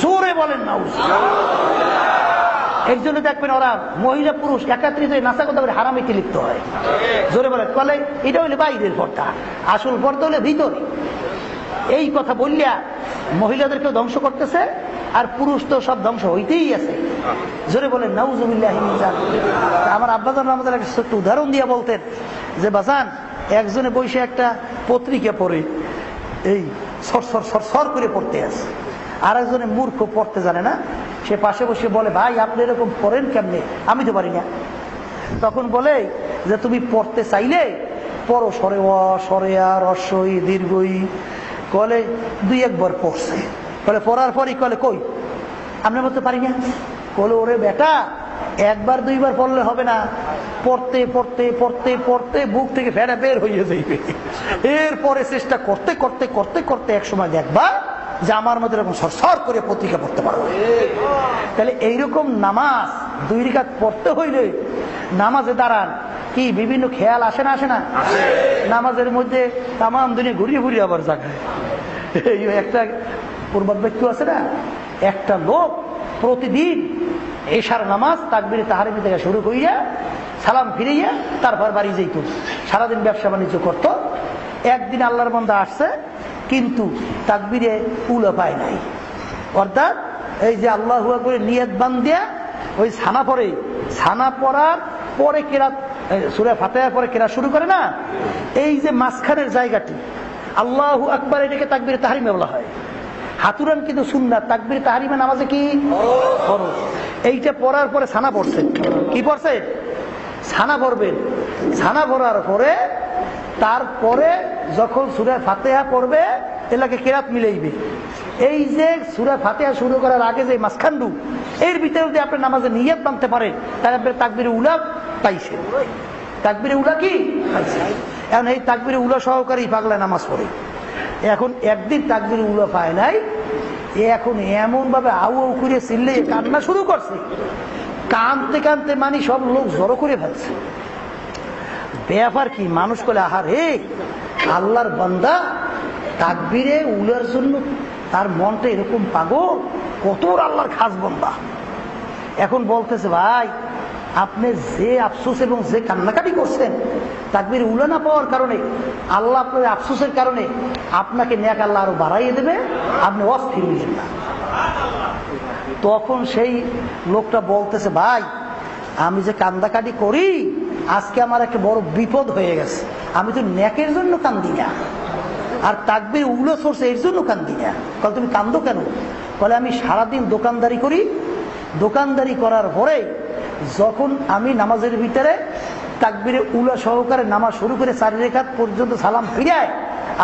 জোরে বলেন না এর জন্য দেখবেন ওরা মহিলা পুরুষ একাত্রিত নাচা কথা করে হারামিতে লিপ্ত হয়। জোরে বলে বলে, এটা হইলে বাইরের পর্দা, আসল পর্দা হলে ভিতরে। এই কথা বললিয়া মহিলাদেরকে ধ্বংস করতেছে, আর পুরুষ তো সব ধ্বংস হইতেই আছে। জোরে বলেন নাউজুবিল্লাহ আমার আব্বাজান আমাদের একটা উদাহরণ দিয়ে বলতেন যে বাসান একজনে বসে একটা পত্রিকা পড়ে, এই সর সর সর সর করে পড়তে আছে। আর একজনে মূর্খ, পড়তে জানে না। সে পাশে বসে বলে, ভাই, আপনি এরকম পড়েন কেমনে? আমি তো পারি না। তখন বলে, যে, তুমি পড়তে চাইলে পড়ো, সরে অ, সরে আর রস্যই দীর্ঘই কলে দুই একবার পড়ছে। কলে পড়ার পরই কলে কই? আমরা বলতে পারি না। কলে ওরে বেটা, একবার দুইবার পড়লে হবে না। পড়তে পড়তে পড়তে পড়তে বুক থেকে ফেরা বের হয়ে যাইবে। এরপরে চেষ্টা করতে করতে করতে করতে এক সময় দেখবা যে আমার মধ্যে এরকম সরসর করে পত্রিকা পড়তে পারব তাহলে এইরকম নামাজ দুই রিকাত পড়তে হইলে নামাজে দাঁড়ান। কি বিভিন্ন খেয়াল আসে না আসে না? নামাজের মধ্যে তামাম দিনে ঘুরিয়ে ঘুরিয়ে আবার জাগায় এই একটা পূর্বাদ ব্যক্তি আছে না একটা লোক প্রতিদিন এশার নামাজ তাকবির তাহারিমি থেকে শুরু করিয়া সালাম ফিরিয়া তারপর বাড়ি যেত সারাদিন ব্যবসা বাণিজ্য করত। একদিন আল্লাহর বন্ধা আসছে কিন্তু তাকবিরে উলো পায় নাই। অর্থাৎ এই যে আল্লাহ করে নিয়ত বান দিয়া ওই ছানা পরে, ছানা পড়ার পরে কেরাত সুরে ফাতেহার পরে কেরা শুরু করে না? এই যে মাঝখানের জায়গাটি, আল্লাহ আকবার এটাকে তাকবির তাহারিমে বলা হয়। হাতুরান কিন্তু সুন্নাত, তাকবির তাহারিমে নামাজে কি? এইটা পড়ার পরে ছানা পড়ছে। কি পড়ছে? ছানা পড়বেন ছানা পড়ার পরে, তারপরে যখন সুরে ফাতেহা পড়বে, এলাকে কেরাত মিলেইবে। এই যে সুরে ফাতেহা শুরু করার আগে যে মাসখান্ডু এর ভিতরে যদি আপনি নামাজে নিয়ত মানতে পারেন, তাহলে আপনি তাকবিরে উলা পাইছেন। তাকবির উলা কি? এখন এই তাকবিরে উলা সহকারী পাগলা নামাজ পড়ে। এখন একদিন তাকবিরে উলা পায় নাই, এ এখন এমন ভাবে আউ আউ করে চিল্লে কান্না শুরু করছে। কানতে কানতে মানি সব লোক জড়ো করে ফেলছে। ব্যাপার কি? মানুষ বলে আহার হে আল্লাহর বান্দা তাকবিরে উলার জন্য তার মনটা এরকম পাগল, কত আল্লাহর খাস বন্দা। এখন বলতেছে, ভাই, আপনি যে আফসোস এবং যে কান্নাকাটি করছেন, তাকবির উলে না পাওয়ার কারণে, আল্লাহ আপনার আফসোসের কারণে আপনাকে ন্যাক আল্লাহ আরও বাড়াইয়ে দেবে, আপনি অস্থির হইলেন না। তখন সেই লোকটা বলতেছে, ভাই, আমি যে কান্দাকাটি করি, আজকে আমার একটা বড় বিপদ হয়ে গেছে। আমি তো ন্যাকের জন্য কান্দি না। আর তাকবির উলো সরছে এর জন্য কান্দি না। কল তুমি কান্দো কেন? বলে, আমি সারাদিন দোকানদারি করি। দোকানদারি করার পরে যখন আমি নামাজের ভিতরে তাকবিরে উলা সহকারে নামাজ শুরু করে চারি রেখাত পর্যন্ত সালাম ফিরায়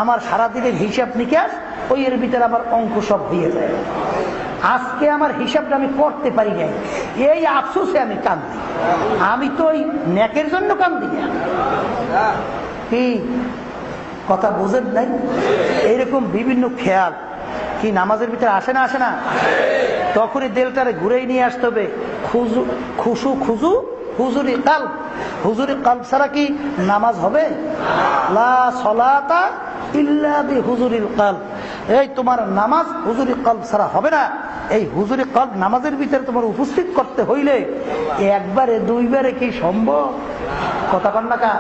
আমার সারাদিনের হিসাব নিকাশ ওই এর ভিতরে আমার অঙ্ক সব হয়ে যায়। আজকে আমার হিসাবটা আমি করতে পারি নাই। এই আফসোসে আমি কান্দি। আমি তো ওই ন্যাকের জন্য কান্দি না। কি? কথা বোঝেন নাই? এইরকম বিভিন্ন খেয়াল। কি, নামাজের ভিতরে আসে না আসে না? তখনই দেলটারে ঘুরেই নিয়ে আসতে হবে। খুজু, খুশু, খুজু, হুজুরি কাল হুজুরি কাল ছাড়া কি নামাজ হবে? হুজুরিল কাল এই তোমার নামাজ হুজুরি কাল ছাড়া হবে না। এই হুজুরি কাল নামাজের ভিতরে তোমার উপস্থিত করতে হইলে একবারে দুইবারে কি সম্ভব? কথা কন না কা?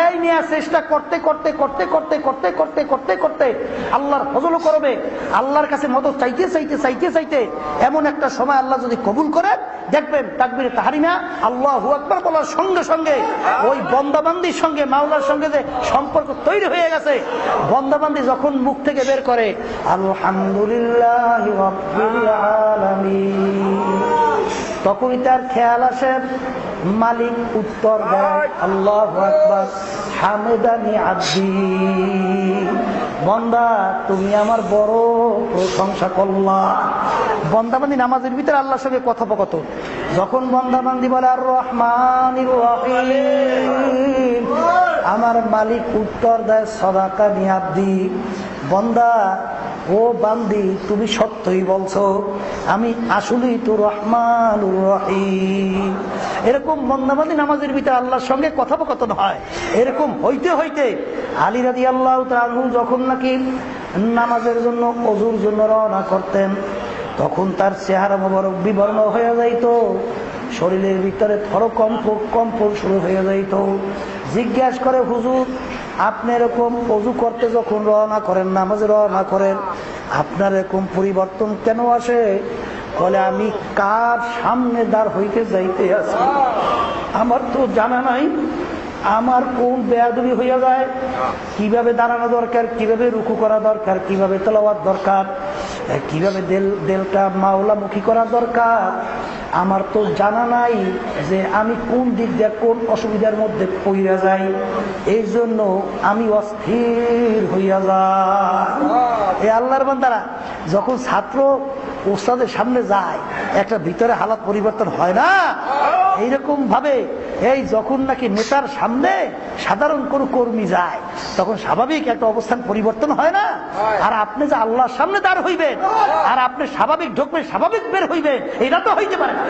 এই নিয়ে চেষ্টা করতে করতে করতে করতে করতে করতে করতে করতে আল্লাহর ফজল করবে। আল্লাহর কাছে মদত চাইতে চাইতে চাইতে চাইতে এমন একটা সময় আল্লাহ যদি কবুল করেন দেখবেন তাকবিরে তাহারিমা আল্লাহ আকবর বলার সঙ্গে সঙ্গে ওই বন্দাবান্দির সঙ্গে মাওলার সঙ্গে যে সম্পর্ক তৈরি হয়ে গেছে বন্দাবান্দি যখন মুখ থেকে বের করে আলহামদুলিল্লাহ তখনই তার খেয়াল আসে, মালিক উত্তর দেয়, আল্লাহ আকবর হামেদানি আব্দি বন্দা, তুমি আমার বড় প্রশংসা করলা। বন্দাবান্দি নামাজের ভিতরে আল্লাহর সঙ্গে কথোপকথন। যখন বন্দাবান্দি বলে আর রহমান আমার মালিক উত্তর দেয়, সদাকা নিয়াব্দি বন্দা, ও বান্দি, তুমি সত্যই বলছো, আমি আসলেই তো রহমান রহিম। এরকম বন্দাবাদী নামাজের ভিতরে আল্লাহর সঙ্গে কথোপকথন হয়। এরকম হইতে হইতে আলী রাদি আল্লাহ তালু যখন নাকি নামাজের জন্য অজুর জন্য রওনা করতেন, তখন তার চেহারা মোবারক বিবর্ণ হয়ে যাইত, শরীরের ভিতরে থর কম্প কম্প শুরু হয়ে যাইত। জিজ্ঞাসা করে, হুজুর আপনি এরকম অজু করতে যখন রওনা করেন, নামাজে রওনা করেন, আপনার এরকম পরিবর্তন কেন আসে? বলে, আমি কার সামনে দাঁড় হইতে যাইতে আছি? আমার তো জানা নাই, আমার কোন বেয়াদবি হইয়া যায়? কীভাবে দাঁড়ানো দরকার? কীভাবে রুকু করা দরকার? কীভাবে তেলাওয়াত দরকার? কীভাবে দেল দেলটা মাওলামুখী করা দরকার? আমার তো জানা নাই যে আমি কোন দিক দিয়ে কোন অসুবিধার মধ্যে পইরা যাই। এই জন্য আমি অস্থির হইয়া যাই। এই আল্লাহর বান্দারা, যখন ছাত্র ওস্তাদের সামনে যায়, একটা ভিতরে হালাত পরিবর্তন হয় না? এইরকম ভাবে এই যখন নাকি নেতার সামনে সাধারণ কোন কর্মী যায় তখন স্বাভাবিক একটা অবস্থান পরিবর্তন হয় না? আর আপনি যে আল্লাহর সামনে দাঁড় হইবেন আর আপনি স্বাভাবিক ঢুকবেন স্বাভাবিক বের হইবেন এটা তো হইতে পারে না।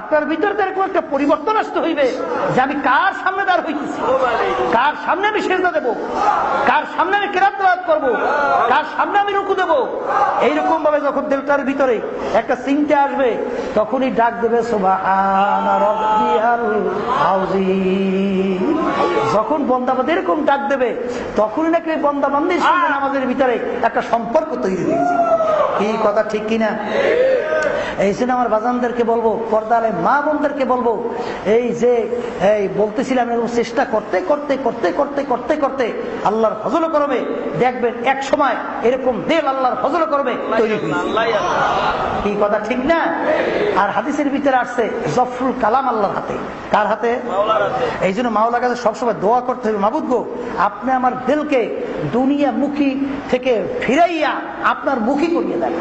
আপনার ভিতরে এরকম একটা পরিবর্তন আসতে হইবে যে আমি কার সামনে দাঁড় হইতেছি? কার সামনে আমি সেজদা দেব? কার সামনে আমি কেরাত করব? কার সামনে আমি রুকু দেব? এইরকম ভাবে যখন দেলটার ভিতরে একটা চিন্তা আসবে তখনই ডাক দেবে যখন বন্দাবাদ এরকম ডাক দেবে তখনই নাকি বন্দাবান্দির সঙ্গে আমাদের ভিতরে একটা সম্পর্ক তৈরি হয়েছে এই কথা ঠিক কিনা? এই জন্য আমার বাজানদেরকে বলব পর্দারে মা বোনদেরকে বলব এই যে এই বলতেছিলাম এরকম চেষ্টা করতে করতে করতে করতে করতে করতে আল্লাহর ফজল করবে। দেখবেন এক সময় এরকম দেল আল্লাহর ফজল করবে তৈরি কি কথা ঠিক না? আর হাদিসের ভিতরে আসছে জফরুল কালাম আল্লাহর হাতে। কার হাতে? এই জন্য মাওলা কাছে সবসময় দোয়া করতে হবে। মাবুদ গো আপনি আমার দিলকে দুনিয়া মুখী থেকে ফিরাইয়া আপনার মুখী করিয়ে দেন।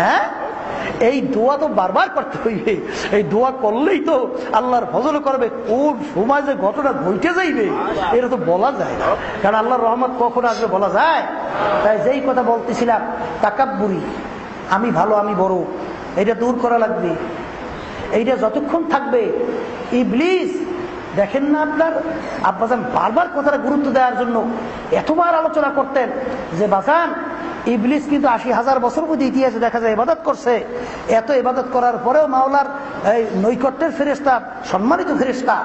হ্যাঁ? এই দোয়া তো বারবার করতে হইবে। এই দোয়া করলেই তো আল্লাহর ফজল করবে। কোন সময় যে ঘটনা ঘটে যাইবে, এটা তো বলা যায় না। কারণ আল্লাহর রহমত কখন আসবে বলা যায়? তাই যেই কথা বলতেছিলাম, তাকাব্বুরি, আমি ভালো, আমি বড়, এটা দূর করা লাগবে। এইটা যতক্ষণ থাকবে, ইবলিস, দেখেন না আপনার আব্বাসান বারবার কথাটা গুরুত্ব দেওয়ার জন্য এতবার আলোচনা করতেন যে বাসান ইবলিস কিন্তু আশি হাজার বছর মধ্যে ইতিহাসে দেখা যায় ইবাদত করছে। এত ইবাদত করার পরেও মাওলার এই নৈকট্যের ফেরেস্তা সম্মানিত ফেরেস্তা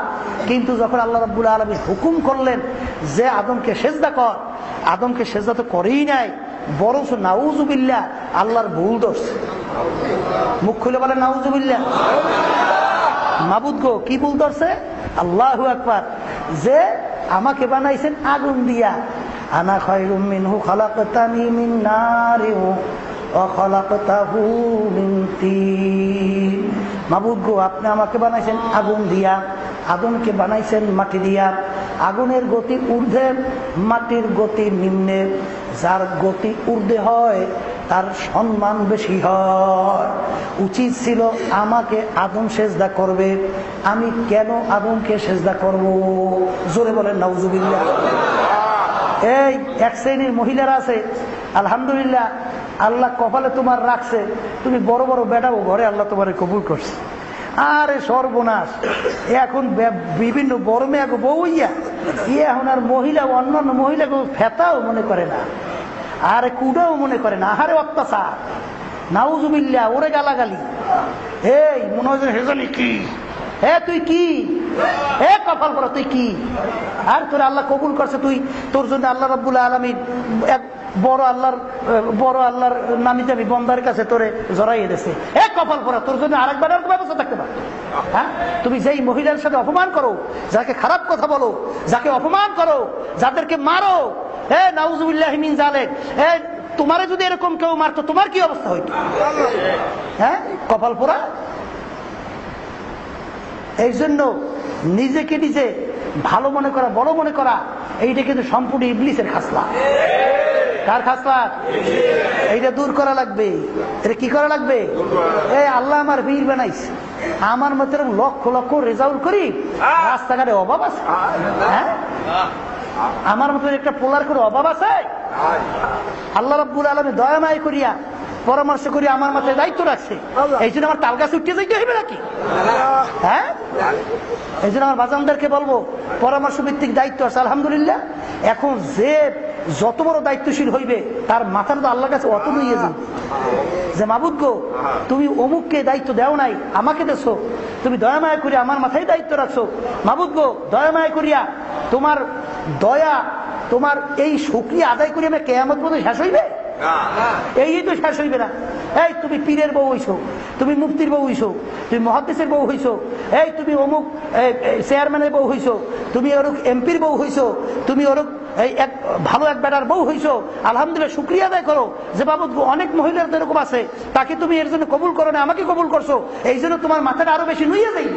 কিন্তু যখন আল্লাহ রাবুল আলমী হুকুম করলেন যে আদমকে সেজদা কর, আদমকে সেজদা তো করেই নাই, বরঞ্চ নাউজুবিল্লা আল্লাহর ভুল দোষ। মুখ খুলে বলে নাউজুবিল্লা মাবুদ গো, কি ভুল ধরছে? আল্লাহ একবার যে আমাকে বানাইছেন আগুন দিয়া। আনা খয়রুম মিনহু খালাকতানি মিন নারিন ওয়া খালাকতাহু মিন তিন। মাবুদ আপনি আমাকে বানাইছেন আগুন দিয়া। আগুনকে বানাইছেন মাটি দিয়া। আগুনের গতি ঊর্ধ্বে, মাটির গতি নিম্নে। যার গতি ঊর্ধ্বে হয়, তার সম্মান বেশি হয়। উচিত ছিল আমাকে আদম সেজদা করবে। আমি কেন আদমকে সেজদা করব? জোরে বলেন নাউজুবিল্লা এই, এক শ্রেণির মহিলারা আছে, আলহামদুলিল্লাহ, আল্লাহ কপালে তোমার রাখছে, তুমি বড় বড় বেটাও ঘরে আল্লাহ তোমার কবুল করছে। আরে সর্বনাশ, এখন বিভিন্ন বড় বউ ইয়া ইয়ে এখন আর মহিলা অন্যান্য মহিলাকে ফেতাও মনে করে না, আরে কুডাও মনে করে না, আহারে অত্যাচার নাউজুবিল্লা ওরে গালাগালি। এই মনে হয় কি? হে, তুই কি? হে, কপাল করা তুই কি? আর তোর আল্লাহ কবুল করছে তুই, তোর জন্য আল্লাহ রব্বুল আলমী এক বড় আল্লাহর বড় আল্লাহর নামি দামি বন্দার কাছে তোরে জড়াইয়ে দিয়েছে। এ কপাল পরা তোর জন্য আরেকবার আর ব্যবস্থা থাকতে পারে। হ্যাঁ? তুমি যেই মহিলার সাথে অপমান করো, যাকে খারাপ কথা বলো, যাকে অপমান করো, যাদেরকে মারো এ নাউজুবিল্লাহমিন জালে এ তোমারে যদি এরকম কেউ মারতো, তোমার কি অবস্থা হইতো? হ্যাঁ? কপাল পোড়া? এই জন্য নিজেকে নিজে ভালো মনে করা, বড় মনে করা, এইটা কিন্তু সম্পূর্ণ ইবলিসের খাসলা। কার খাসলা? এইটা দূর করা লাগবে। এটা কি করা লাগবে? এই আল্লাহ আমার বীর বানাইছে। আমার মতো লক্ষ লক্ষ রেজাউল করি, রাস্তাঘাটে অভাব আছে। হ্যাঁ? আমার মতো একটা পোলার করে অভাব আছে? আল্লাহ রব্বুল আলমী দয়ামায় করিয়া পরামর্শ করি আমার মাথায় দায়িত্ব রাখছে। এই জন্য আমার তালগাছ উঠিয়ে যাইতে হইবে নাকি? হ্যাঁ? এই জন্য আমার বাজানদেরকে বলব পরামর্শ ভিত্তিক দায়িত্ব আছে আলহামদুলিল্লাহ। এখন যে যত বড় দায়িত্বশীল হইবে তার মাথার তো আল্লাহর কাছে অত নিয়ে যাবে। যে মাবুদ গো তুমি অমুককে দায়িত্ব দেও নাই আমাকে দেছো। তুমি দয়া দয়ামায়া করিয়া আমার মাথায় দায়িত্ব রাখছো। মাবুদ গো দয়া দয়ামায়া করিয়া তোমার দয়া তোমার এই শুক্রিয়া আদায় করে আমি কেয়ামত পর্যন্ত শেষ হইবে? এই তো শেষ হইবে না। এই তুমি পীরের বউ হইছো, তুমি মুফতির বউ হইছো, তুমি মহাদেশের বউ হইছো, এই তুমি অমুক চেয়ারম্যানের বউ হইছো, তুমি অরুক এমপির বউ হইছো, তুমি ওরক এই এক, ভালো এক বেটার বউ হইছো, আলহামদুলিল্লাহ শুক্রিয়া আদায় করো। যে বাবদ অনেক মহিলার এরকম আছে, তাকে তুমি এর জন্য কবুল করো না, আমাকে কবুল করছ। এই জন্য তোমার মাথাটা আরও বেশি নুইয়ে দেয়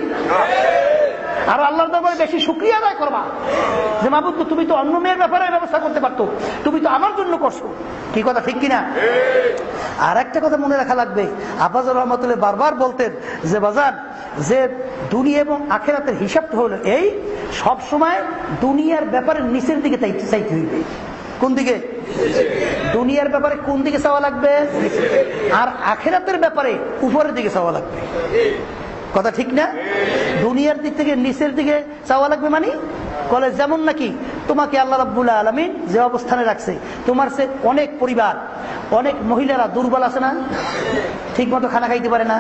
আর আল্লাহর দরবারে বেশি শুক্রিয়া আদায় করবা। যে মাহবুব তুমি তো অন্য মেয়ের ব্যাপারে ব্যবস্থা করতে পারতো, তুমি তো আমার জন্য করছ। কি কথা, ঠিক কিনা? আর একটা কথা মনে রাখা লাগবে। আব্বাজ রহমতুল্লাহ বারবার বলতেন যে বাজার যে দুনিয়া এবং আখেরাতের হিসাবটা হলো এই সব সময় দুনিয়ার ব্যাপারে নিচের দিকে চাইতে চাইতে হইবে কোন দিকে? দুনিয়ার ব্যাপারে কোন দিকে চাওয়া লাগবে? আর আখেরাতের ব্যাপারে উপরের দিকে চাওয়া লাগবে। কথা ঠিক না? দুনিয়ার দিক থেকে নিচের দিকে চাওয়া লাগবে মানে? কলে যেমন নাকি তোমাকে আল্লাহ রাবুল্লাহ আলমিন যে অবস্থানে রাখছে, তোমার সে অনেক পরিবার, অনেক মহিলারা দুর্বল আছে না? ঠিক মতো খানা খাইতে পারে না?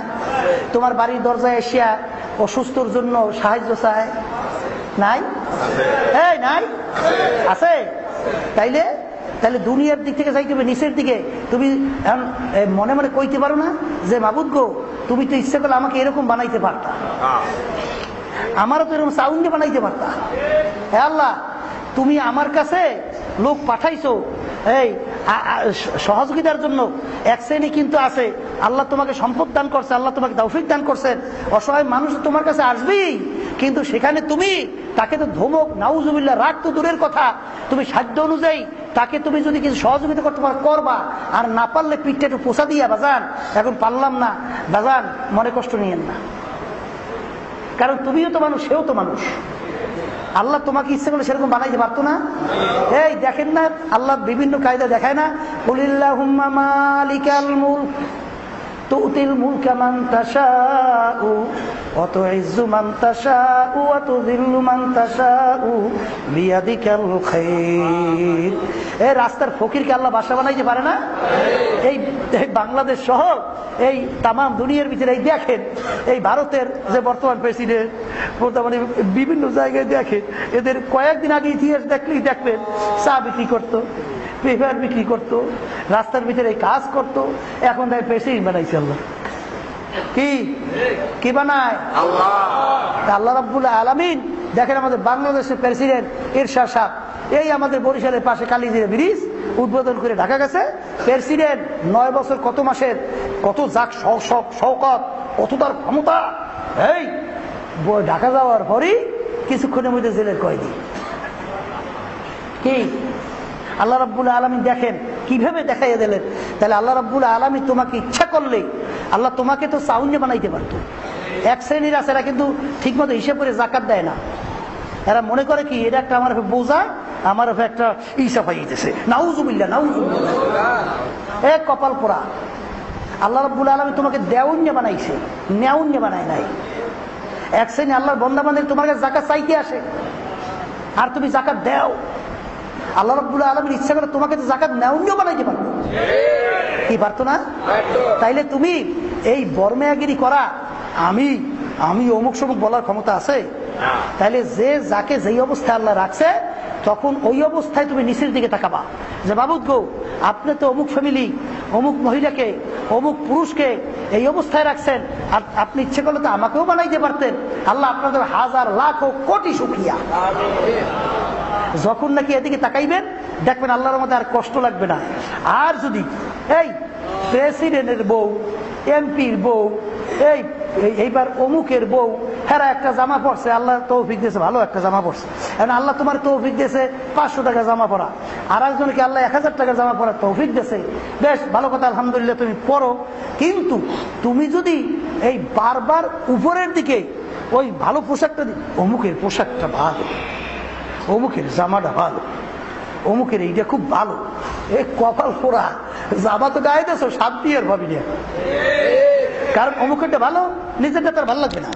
তোমার বাড়ির দরজায় এসিয়া অসুস্থর জন্য সাহায্য চায়? নাই? এই, নাই? আছে? তাইলে? তাহলে দুনিয়ার দিক থেকে যাইতে হবে, নিচের দিকে। তুমি মনে মনে কইতে পারো না যে, মাবুদ গো, তুমি তো ইচ্ছে করলে আমাকে এরকম বানাইতে পারতা। আমারও তো এরকম সাউন্ডে বানাইতে পারতা। হে আল্লাহ, তুমি আমার কাছে লোক পাঠাইছো। এই সহযোগিতার জন্য এক শ্রেণি কিন্তু আছে। আল্লাহ তোমাকে সম্পদ দান করছে, আল্লাহ তোমাকে দৌফিক দান করছেন অসহায় মানুষ তোমার কাছে আসবেই। কিন্তু সেখানে তুমি, তাকে তো ধমক নাউজুবিল্লা রাগ তো দূরের কথা। তুমি সাধ্য অনুযায়ী তাকে তুমি যদি কিছু সহযোগিতা করতে পারো, করবা। আর না পারলে পিঠটা একটু পোষা দিয়া, বাজান। এখন পারলাম না। বাজান, মনে কষ্ট নিয়েন না। কারণ তুমিও তো মানুষ, সেও তো মানুষ। আল্লাহ তোমাকে ইচ্ছে করলে সেরকম বানাইতে পারতো না? এই দেখেন না, আল্লাহ বিভিন্ন কায়দা দেখায় না। মালিকাল মুলক। তুতিল মুলকা মান তাশাউ অত ইজ্জু মান তাশাউ অত দিল্লু মান তাশাউ, বিয়াদিকাল খাইর এই রাস্তার ফকিরকে আল্লাহ বাসা বানাইতে পারে না? এই বাংলাদেশ সহ এই তাম দুনিয়ার ভিতরে, এই দেখেন, এই ভারতের যে বর্তমান প্রেসিডেন্ট, বর্তমানে বিভিন্ন জায়গায় দেখেন, এদের কয়েকদিন আগে ইতিহাস দেখলেই দেখবেন, চা বিক্রি করতো। পেপার বিক্রি করতো? রাস্তার ভিতরে কাজ করত এখন তাই প্রেসিডেন্ট বানাইছে আল্লাহ। কি? কি বানায়? আল্লাহ। রাবুল আলমিন দেখেন আমাদের বাংলাদেশের প্রেসিডেন্ট ইরশাদ সাহ এই আমাদের বরিশালের পাশে কালিজিরা ব্রিজ উদ্বোধন করে ঢাকা গেছে। প্রেসিডেন্ট নয় বছর কত মাসের কত যাক শওকত কত তার ক্ষমতা? এই ঢাকা যাওয়ার পরই কিছুক্ষণের মধ্যে জেলের কয়দি। কি? আল্লাহ রাব্বুল আলমী দেখেন, কীভাবে দেখাইয়া দিলেন? তাহলে আল্লাহ রাব্বুল আলমী তোমাকে ইচ্ছা করলে, আল্লাহ তোমাকে তো সাউন্ডে বানাইতে পারতো। এক শ্রেণির আছে, এরা কিন্তু ঠিক মতো হিসেব করে জাকাত দেয় না। এরা মনে করে কি, এটা একটা আমার বোঝা, আমার একটা ইসা পাইতেছে। নাউজুবিল্লা নাউজুবিল্লা এ কপাল পোড়া। আল্লাহ রব্বুল আলমী তোমাকে দেউন্য বানাইছে, নেউন্য বানায় নাই। এক শ্রেণি আল্লাহর বন্দা বান্ধব তোমার কাছে জাকাত চাইতে আসে। আর তুমি জাকাত দেও। আল্লাহ রব্বুল আলমের ইচ্ছা করে তোমাকে তো জাকাত নেওয়ান্য বানাইতে পারতো কি পারতো না? তাইলে তুমি এই বর্মেয়াগিরি করা আমি আমি অমুক সমুক বলার ক্ষমতা আছে? তাইলে যে যাকে যেই অবস্থায় আল্লাহ রাখছে তখন ওই অবস্থায় তুমি নিচের দিকে তাকাবা। যে বাবুদ গো আপনি তো অমুক ফ্যামিলি অমুক মহিলাকে অমুক পুরুষকে এই অবস্থায় রাখছেন আর আপনি ইচ্ছে করলে তো আমাকেও বানাইতে পারতেন। আল্লাহ আপনাদের হাজার লাখ ও কোটি সুখিয়া যখন নাকি এদিকে তাকাইবেন, দেখবেন আল্লাহর মধ্যে আর কষ্ট লাগবে না। আর যদি, এই প্রেসিডেন্টের বউ, এমপির বউ, এই এইবার অমুকের বউ হ্যাঁ একটা জামা পড়ছে আল্লাহ তৌফিক দিয়েছে, ভালো একটা জামা পড়ছে আল্লাহ তোমার তৌফিক দিয়েছে পাঁচশো টাকা জামা পড়া আর একজনকে আল্লাহ এক হাজার টাকা জামা পড়া তৌফিক দিয়েছে। বেশ, ভালো কথা, আলহামদুলিল্লাহ, তুমি পড়ো। কিন্তু তুমি যদি এই বারবার উপরের দিকে, ওই ভালো পোশাকটা অমুকের পোশাকটা ভালো। অমুকের জামাটা ভালো, অমুকের এইটা খুব ভালো। এ কপাল পোড়া, জামা তো গায়ে দেছো শান্তি আর ভাবি কারণ অমুকেরটা ভালো, নিজেরটা তার ভালো লাগবে না।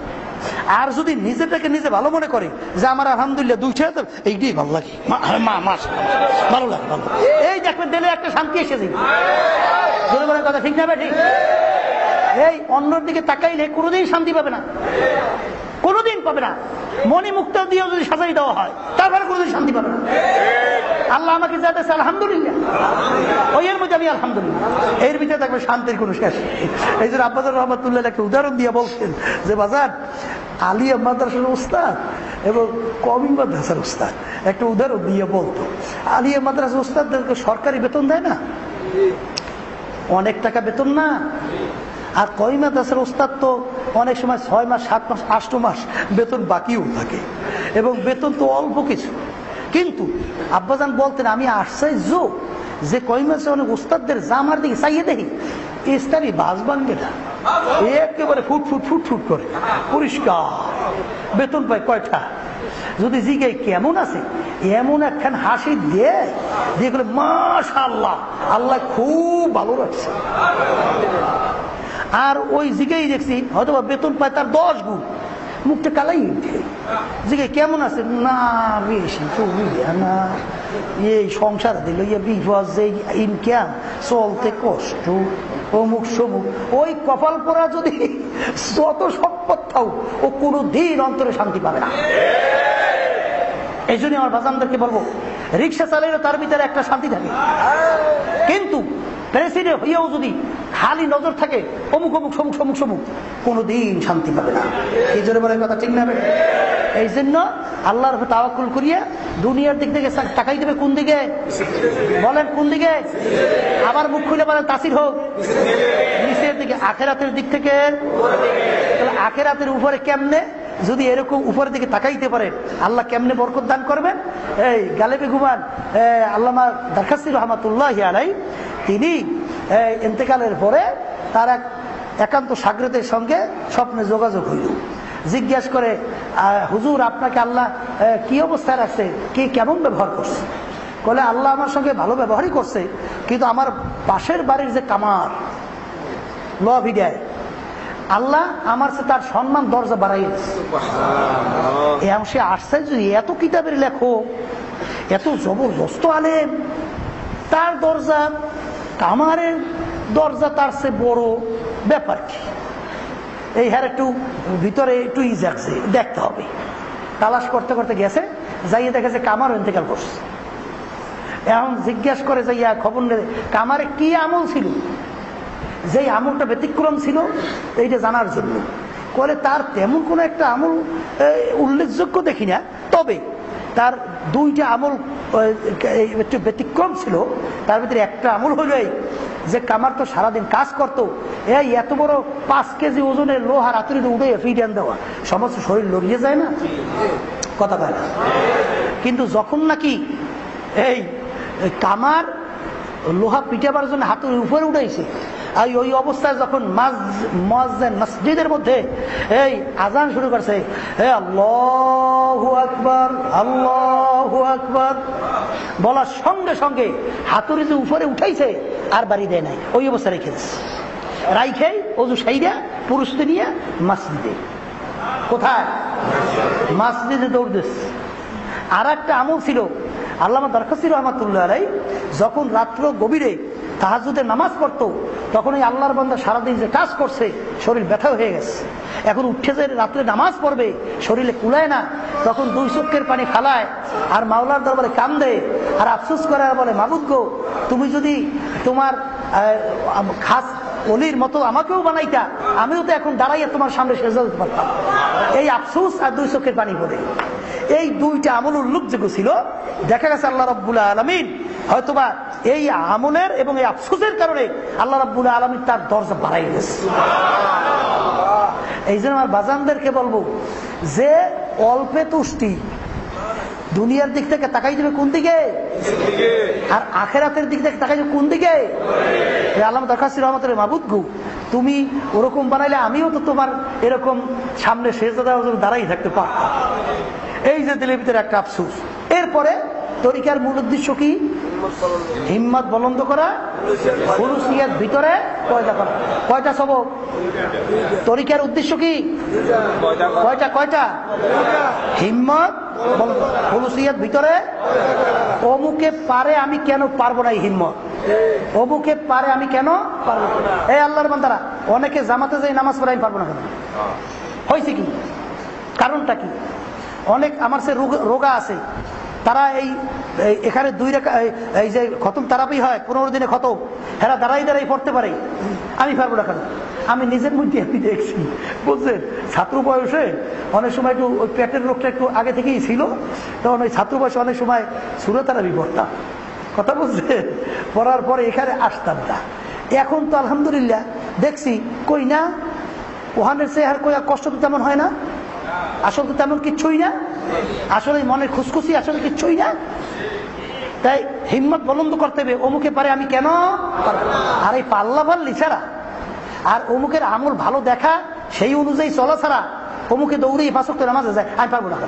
আর যদি নিজেটাকে নিজে ভালো মনে করে যে আমার আলহামদুলিল্লাহ দুই ছেলে এইটাই ভালো লাগে। ভালো লাগে, ভালো এই দেখবেন দিলে একটা শান্তি এসে যাবে। কথা ঠিক না ঠিক? এই অন্যর দিকে তাকাইলে কোনোদিন শান্তি পাবে না। পাবে না। মণি মুক্ত দিয়েও যদি সাজাই দেওয়া হয়, তারপরে কোনোদিন শান্তি পাবে না। আল্লাহ আমাকে যা আলহামদুলিল্লাহ। ওই এর মধ্যে আমি আলহামদুলিল্লাহ। এর ভিতরে থাকবে শান্তির কোনো শেষ। এই জন্য আব্বাস রহমতুল্লাহ একটা উদাহরণ দিয়ে বলছেন যে, বাজার, আলিয়া মাদ্রাসার উস্তাদ এবং কমি মাদ্রাসার উস্তাদ একটা উদাহরণ দিয়ে বলতো, আলিয়া মাদ্রাসার উস্তাদদেরকে সরকারি বেতন দেয় না? অনেক টাকা বেতন না? আর কয় মাদ্রাসার ওস্তাদ তো অনেক সময় ছয় মাস, সাত মাস, আষ্ট মাস বেতন বাকিও থাকে। এবং বেতন তো অল্প কিছু। কিন্তু আব্বাজান বলতেন, আমি আশ্চর্য যে কয় মাসে অনেক ওস্তাদদের জামার দিকে চাইয়ে দেখি। ইস্তারি বাস ভাঙ্গে না একেবারে ফুট ফুট ফুট ফুট করে। পরিষ্কার। বেতন পায় কয়টা? যদি জিগে কেমন আছে, এমন একখান হাসি দেয়, দিয়ে গেলে মাশা আল্লাহ আল্লাহ খুব ভালো রাখছে। আর ওই জিগেই দেখছি হয়তো বেতন পায় তার দশ গুণ। মুখটা কালাই জিগে কেমন আছে? না বেশি না। এই সংসার দিল ইয়ে বিপদ যে ইনকাম চলতে কষ্ট, অমুক সমুক। ওই কপাল পরা যদি যত সম্পদ থাও ও কোনো দিন অন্তরে শান্তি পাবে না। এই জন্য আমার বাজানদেরকে বলব, রিক্সা চালাইলে তার ভিতরে একটা শান্তি থাকে। কিন্তু প্রেসিডেন্ট হইয়াও যদি খালি নজর থাকে, অমুক অমুক, সমুক সমুক সমুক, কোনোদিন শান্তি পাবে না। এই জন্য বলে কথা ঠিক না এই জন্য আল্লাহর তাওয়াক্কুল করিয়া দুনিয়ার দিক থেকে তাকাই দেবে কোন দিকে? বলেন কোন দিকে? আবার মুখ খুলে বলেন তাসির হোক। নিচের দিকে, আখেরাতের দিক থেকে। আখেরাতের উপরে কেমনে? যদি এরকম উপরের দিকে তাকাইতে পারে আল্লাহ কেমনে বরকত দান করবেন? এই গালেবে ঘুমান আল্লামা দারখাস্তি রহমাতুল্লাহ আলাই তিনি ইন্তেকালের পরে তার এক একান্ত সাগরেদের সঙ্গে স্বপ্নে যোগাযোগ হইল। জিজ্ঞাসা করে হুজুর, আপনাকে আল্লাহ কি অবস্থায় রাখছে? কি কেমন ব্যবহার করছে? বলে আল্লাহ আমার সঙ্গে ভালো ব্যবহারই করছে, কিন্তু আমার পাশের বাড়ির যে কামার লভি দেয় আল্লাহ আমার সে তার সম্মান দরজা বাড়াইয়েছে এবং সে আশ্চর্য এত কিতাবের লেখো এত জবরদস্ত আলেম তার দরজা কামারের দরজা তার সে বড় ব্যাপার কি? এই হ্যার একটু ভিতরে একটু ই যাচ্ছে দেখতে হবে। তালাশ করতে করতে গেছে যাইয়ে দেখেছে কামার ইন্তেকাল করছে। এখন জিজ্ঞাসা করে যাইয়া খবর নেবে কামারে কি আমল ছিল? যে আমলটা ব্যতিক্রম ছিল, এইটা জানার জন্য। করে তার তেমন কোনো একটা আমল উল্লেখযোগ্য দেখি না, তবে তার দুইটা আমল একটু ব্যতিক্রম ছিল। তার ভিতরে একটা আমল হলো এই যে কামার তো সারাদিন কাজ করতো, এই এত বড় পাঁচ কেজি ওজনের লোহার আতুরিতে উঠে ফিডিয়ান দেওয়া। সমস্ত শরীর লড়িয়ে যায় না? কথা বলে কিন্তু যখন নাকি এই কামার লোহা পিটাবার জন্য হাতের উপরে উঠাইছে। আর ওই অবস্থায় যখন মসজিদের মধ্যে এই আজান শুরু করছে বলার সঙ্গে সঙ্গে হাতুড়ি যে উপরে উঠাইছে, আর বাড়ি দেয় নাই। ওই অবস্থা রেখে রাইখে অজু সাইরা পুরুষদের নিয়ে মসজিদে। কোথায়? মসজিদে দৌড় দিচ্ছে। আর একটা আমল ছিল আল্লামা দরখাস্তি রহমাতুল্লাহ আলাই যখন রাত্র গভীরে তাহাজুদের নামাজ পড়তো, তখন ওই আল্লাহর বন্ধা সারাদিন যে কাজ করছে, শরীর ব্যথা হয়ে গেছে। এখন উঠে যে রাত্রে নামাজ পড়বে, শরীরে কুলায় না, তখন দুই চক্ষের পানি ফালায় আর মাওলার দরবারে কান দেয় আর আফসোস করে আর বলে, মাবুদ গো, তুমি যদি, তোমার খাস অলির মতো আমাকেও বানাইতা, আমিও তো এখন দাঁড়াইয়া তোমার সামনে শেষ দিতে পারতাম। এই আফসোস আর দুই চোখের পানি পড়ে। এই দুইটা আমল উল্লেখযোগ্য ছিল। দেখা গেছে আল্লাহ রব্বুল আলমিন হয়তোবা এই আমলের এবং এই আফসোসের কারণে আল্লাহ রব্বুল আলমিন তার দরজা বাড়াই গেছে এই জন্য আমার বাজানদেরকে বলব, যে অল্পে তুষ্টি দুনিয়ার দিক থেকে তাকাই দেবে কোন দিকে? আর আখেরাতের দিক থেকে তাকাই দেবে কোন দিকে? আল্লাহ দরখাস্তি রহমতের মাবুদ গু, তুমি ওরকম বানাইলে আমিও তো তোমার এরকম সামনে শেষ জন্য দাঁড়াই থাকতে পারতাম। এই যে দিলের ভিতরে একটা আফসুস। এরপরে তরিকার মূল উদ্দেশ্য কি? হিম্মত বলন্দ করা ফুলুসিয়ার ভিতরে পয়দা করা। কয়টা সব তরিকার উদ্দেশ্য কি? কয়টা কয়টা? হিম্মত ফুলুসিয়ার ভিতরে অমুকে পারে আমি কেন পারব না এই হিম্মত? অমুকে পারে আমি কেন পারব? এই আল্লাহর বান্দারা, অনেকে জামাতে যাই নামাজ পড়ে আমি পারব না কেন? হয়েছে কি? কারণটা কি? অনেক আমার সে রোগ- আছে। তারা এই এখানে দুই রেখা, এই- যে খতম তারাপি হয়, পনেরো দিনে খতম। এরা দাঁড়াই দাঁড়াই পড়তে পারে। আমি পারব না কেন? আমি নিজের মধ্যে আমি দেখছি। বুঝছেন? ছাত্র বয়সে অনেক সময় একটু ওই পেটের রোগটা একটু আগে থেকেই ছিল। তখন ওই ছাত্র বয়সে অনেক সময় সুরতারাবি পড়তাম। কথা বুঝছে পড়ার পরে এখানে আসতাম না। এখন তো আলহামদুলিল্লাহ দেখছি, কই না? ওখানের সে আর কই কষ্ট তো তেমন হয় না। আসলে তো তেমন কিচ্ছুই না। আসলে মনের খুশখুশি আসলে কিচ্ছুই না। তাই হিম্মত বলন্দ করতে হবে, অমুকে পারে আমি কেন আর এই পাল্লা পাল্লি ছাড়া, আর অমুকের আমল ভালো দেখা, সেই অনুযায়ী চলা ছাড়া অমুকে দৌড়ে পাঁচক নামাজে যায়, আমি পারব না।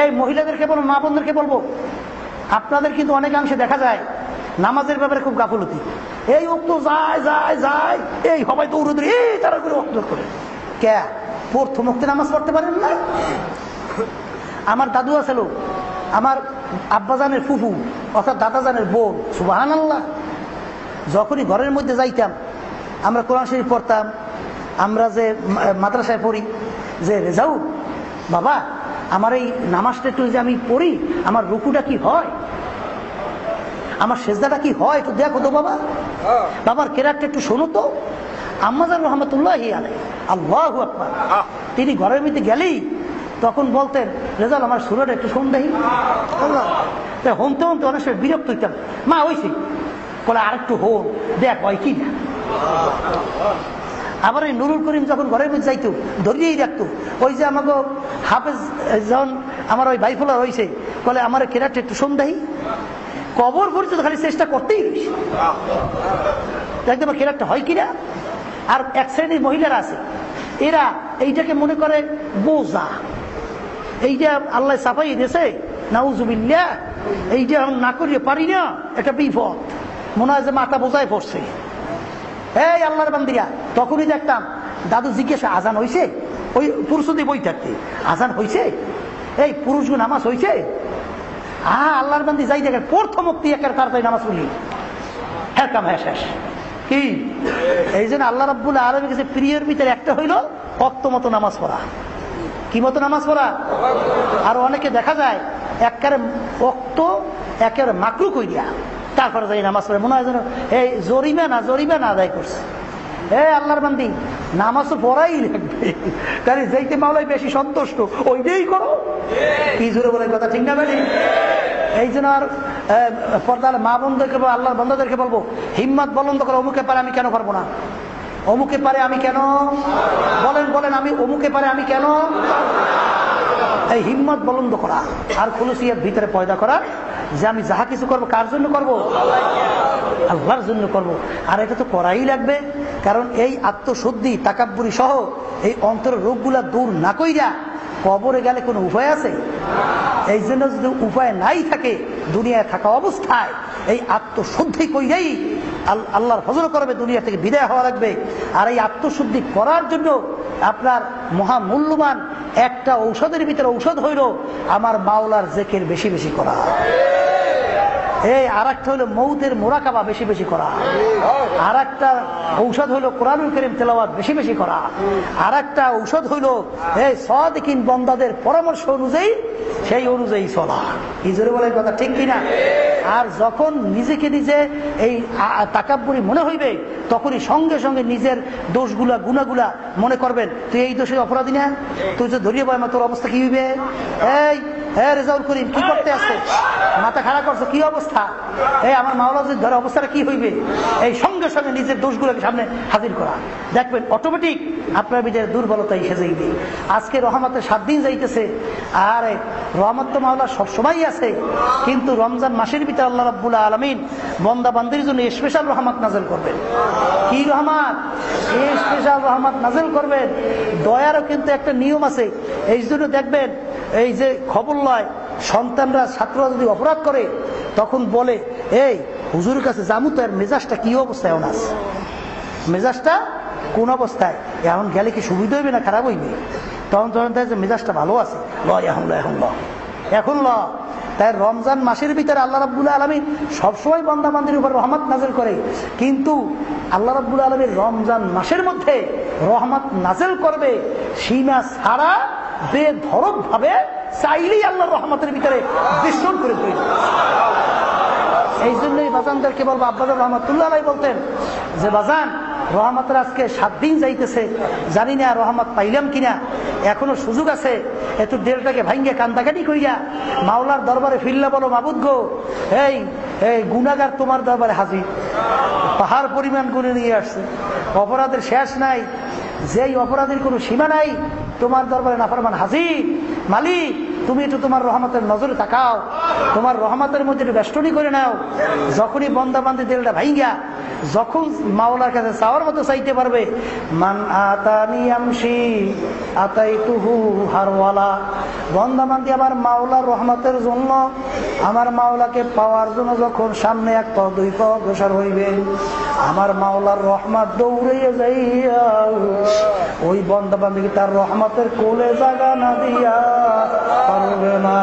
এই মহিলাদেরকে বলব মা বোনদেরকে বলব, আপনাদের কিন্তু অনেকাংশে দেখা যায় নামাজের ব্যাপারে খুব গাফলতি। এই অক্ত যায় যায় যায়, এই সবাই দৌড়ে দৌড়ে, এই তারা করে অক্ত করে। কে? প্রথম অক্তে নামাজ পড়তে পারেন না? আমার দাদু আছিল আমার আব্বাজানের ফুফু অর্থাৎ দাদাজানের বোন সুবাহান আল্লাহ যখনই ঘরের মধ্যে যাইতাম আমরা কোরআন শরীফ পড়তাম আমরা যে মাদ্রাসায় পড়ি যে রেজাউ বাবা আমার এই নামাজটা একটু যে আমি পড়ি আমার রুকুটা কি হয়? আমার সেজদাটা কি হয় একটু দেখো তো বাবা। বাবার কেরাকটা একটু শোনো তো। আম্মাজান রহমতুল্লাহ আলাই আল্লাহ আকবার। তিনি ঘরের মধ্যে গেলেই তখন বলতেন রেজাল আমার সুরটা একটু তা হমতে হমতে অনেক সময় বিরক্ত হইতাম। মা হয়েছে বলে আরেকটু হোন দেখ হয় কি না? আবার এই নুরুল করিম যখন ঘরের মধ্যে যাইতো ধরিয়েই রাখতো ওই যে আমাকে হাফেজ যখন আমার ওই ভাইফোলা রয়েছে। বলে আমার কেরাটা একটু শোন দেখি। কবর পর্যন্ত খালি চেষ্টা করতেই রয়েছে দেখতে পার কেরাটা হয় কিনা আর এক শ্রেণির মহিলারা আছে। এরা এইটাকে মনে করে বোঝা। এইটা আল্লাহ সাফাই দিয়েছে নাউজুবিল্লা এইটা না করিয়ে পারি না, এটা বিপদ। মনে হয় যে মাথা বোঝায় পড়ছে। এই আল্লাহর বান্দিরা, তখনই দেখতাম দাদু জিজ্ঞাসা, আজান হয়েছে ওই পুরুষদের বই থাকতে। আজান হয়েছে এই পুরুষগুলো নামাজ হয়েছে হ্যাঁ আল্লাহর বান্দি যাই দেখেন, প্রথম মুক্তি একের তাড়াতাড়ি নামাজ পড়লি? হ্যাঁ কাম হ্যাঁ শেষ। কি? এই জন্য আল্লাহ রাব্বুল আলমীর কাছে প্রিয়ের ভিতরে একটা হইল অক্ত মতো নামাজ পড়া। কি মতো নামাজ পড়া? আর অনেকে দেখা যায় একবারে অক্ত একেবারে মাকরু কইয়া তারপরে যাই নামাজ পড়ে। মনে হয় যেন, এই জরিমা না জরিমা না আদায় করছে। এ আল্লাহর বান্দি, নামাজ তো পড়াই লাগবে। তাহলে যেইতে বেশি সন্তুষ্ট, ওইটাই করো। কি জোরে বলে কথা, ঠিক না বেশি এই জন্য আর পর্দার মা বলব, আল্লাহর বন্ধুদেরকে বলব হিম্মত বলন্দ করে অমুকে পারে আমি কেন পারব না? অমুকে পারে আমি কেন? বলেন বলেন আমি অমুকে পারে আমি কেন? এই হিম্মত বলন্দ করা আর খুলুসিয়ার ভিতরে পয়দা করা যে আমি যাহা কিছু করব, কার জন্য করব? আল্লাহর জন্য করব। আর এটা তো করাই লাগবে। কারণ এই আত্মশুদ্ধি, তাকাব্বুরি সহ এই অন্তর রোগগুলা দূর না কইরা কবরে গেলে কোনো উপায় আছে? এই জন্য যদি উপায় নাই থাকে, দুনিয়ায় থাকা অবস্থায় এই আত্মশুদ্ধি কইরাই আল- আল্লাহর ফজল করবে, দুনিয়া থেকে বিদায় হওয়া লাগবে। আর এই আত্মশুদ্ধি করার জন্য আপনার মহামূল্যবান একটা ঔষধের ভিতরে ঔষধ হইল আমার মাওলার জেকের বেশি বেশি করা। এই আর একটা হলো মৌতের মোরাকাবা বেশি বেশি করা। আর একটা ঔষধ হলো কোরআনুল করিম তেলাওয়াত বেশি বেশি করা। আর একটা ঔষধ হইল এই, সদিকিন বন্দাদের পরামর্শ অনুযায়ী সেই অনুযায়ী চলা। ইজরে কথা, ঠিক কিনা? আর যখন নিজেকে নিজে এই আ- মনে হইবে, তখনই সঙ্গে সঙ্গে নিজের দোষগুলা, গুণাগুলা মনে করবেন, তুই এই দোষের অপরাধী না? তুই যে ধরিয়ে পায় তোর অবস্থা কি হইবে? এই হ্যাঁ খারাপ অবস্থা? সবসময় আছে। কিন্তু রমজান মাসের ভিতরে আল্লাহ রাব্বুল আলমিন বন্দা বান্দির জন্য স্পেশাল রহমত নাজেল করবেন। কি রহমত? স্পেশাল রহমত নাজেল করবেন। দয়ারও কিন্তু একটা নিয়ম আছে। এই জন্য দেখবেন, এই যে খবর লয় সন্তানরা, ছাত্ররা যদি অপরাধ করে, তখন বলে, এই, হুজুরের কাছে জামু তো, এর মেজাজটা কি অবস্থায় আছে মেজাজটা কোন অবস্থায়? এখন গেলে কি সুবিধা হইবে না খারাপ হইবে? তখন তখন দেখে যে মেজাজটা ভালো আছে। ল এখন ল এখন ল এখন ল তাই রমজান মাসের ভিতরে আল্লাহ রাব্বুল আলমী সবসময় বন্দাবান্দির উপর রহমত নাজেল করে। কিন্তু আল্লাহ রাব্বুল আলমীর রমজান মাসের মধ্যে রহমত নাজেল করবে, সীমা ছাড়া বেধরক ভাবে চাইলেই আল্লাহর রহমতের ভিতরে বিস্ফোরণ করে তৈরি এই জন্যই বাজানদেরকে বলব, আব্বাজান রহমতুল্লাহ বলতেন যে, বাজান, রহমতের আজকে সাত দিন যাইতেছে, জানি না রহমত পাইলাম কিনা, এখনও সুযোগ আছে, একটু দেড়টাকে ভাঙ্গে কান্দাকাটি কইয়া মাওলার দরবারে ফিরলে বলো, মাবুদ গো, এই গুনাগার তোমার দরবারে হাজির। পাহাড় পরিমাণ গুনে নিয়ে আসছে, অপরাধের শেষ নাই, যেই অপরাধের কোনো সীমা নাই, তোমার দরবারে নাফরমান হাজির। মালিক তুমি একটু তোমার রহমতের নজরে তাকাও। তোমার রহমতের মধ্যে একটু বেষ্টনী করে নাও। যখনই বন্দা বান্ধি দিলটা ভাইঙ্গা, যখন মাওলার কাছে চাওয়ার মতো চাইতে পারবে, মান আতানি আতাই তুহু হারওয়ালা। বন্দা বান্ধি আমার মাওলার রহমতের জন্য, আমার মাওলাকে পাওয়ার জন্য যখন সামনে এক পাও দুই পাও অগ্রসর হইবে, আমার মাওলার রহমত দৌড়িয়ে যাইয়া, ওই বন্দা বান্ধবী তার রহমতের কোলে জাগা না দিয়া পারবে না।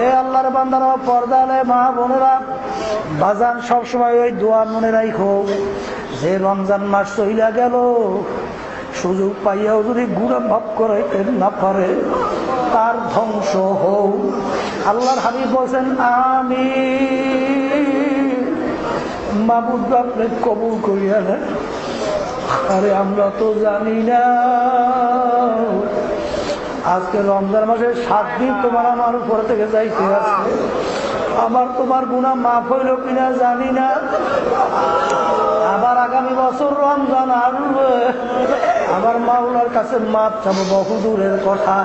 এ আল্লাহর বান্দারা, পর্দালে মা বোনেরা, বাজান সবসময় ওই দোয়া মনে রাখো যে রমজান মাস চইলা গেল, সুযোগ পাইয়াও যদি গুড়া ভাব করাইতে না পারে, তার ধ্বংস হোক। আল্লাহর হাবিব বলছেন আমি মাবুদ আপনি কবুল করিয়া আরে আমরা তো জানি না। আজকে রমজান মাসে সাত দিন তোমার আমার উপর থেকে যাইতে আছে আমার তোমার গুণা মাফ হইল কিনা জানি না। আবার আগামী বছর রমজান আসবে। আমার মাওলার কাছে মাপ চাবো, বহু দূরের কথা।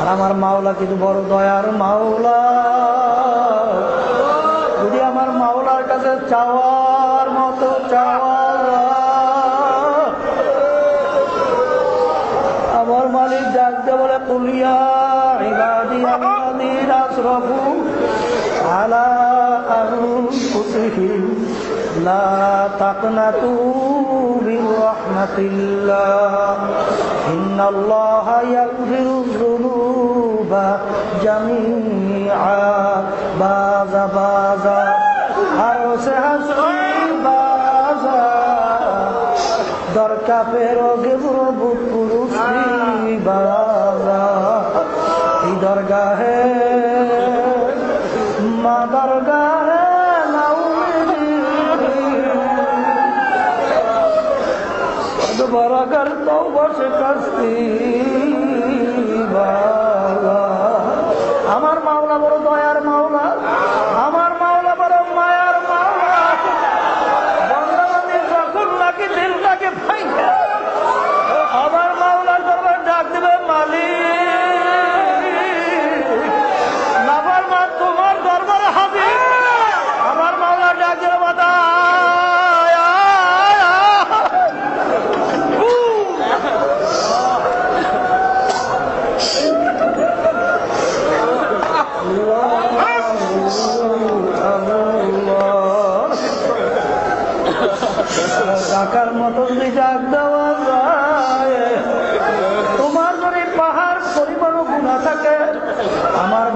আর আমার মাওলা কিন্তু বড় দয়ার মাওলা। যদি আমার মাওলার কাছে চাওয়ার লা তাকনাতু মির রাহমাতিল্লাহ ইন্নাল্লাহা ইয়াগফিরুয যুনুবা জামিআ। বাজা বাজা। হারসে হাসি, বাজা। দরকা পেরোগে বুট পুরুষ বাজা। এই দরগাহে মা বরাগর তো বসে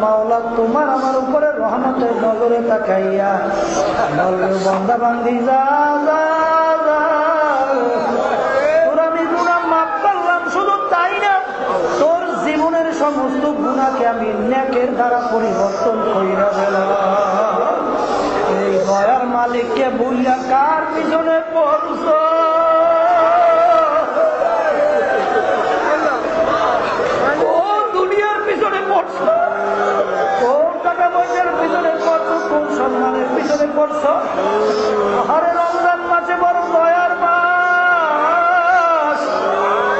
মাওলা তোমার আমার উপরে রহমতের নজরে তাকাইয়া বলবে বান্ধি যা যা, সমস্ত গুণাকে আমি নেকের দ্বারা পরিবর্তন করিয়া ফেলাম এই দয়ার মালিককে বইয়া কার পিছনে পড়ছ? পিছনে পড়ছ আরে রমজান মাসে বড় দয়ার মাস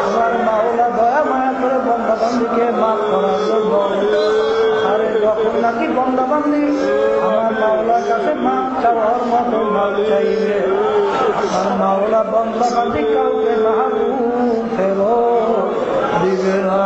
আমার মাওলা দয়া মায়া করে বন্ধা বান্ধবীকে মাফ করার জন্য। আরে যখন নাকি বন্ধা বান্ধবী আমার মাওলার কাছে মাপ চাওয়ার মতো মাপ চাইবে, আমার মাওলা বন্ধা বান্ধবী কাউকে মাহবুব ফেরো দিবে না।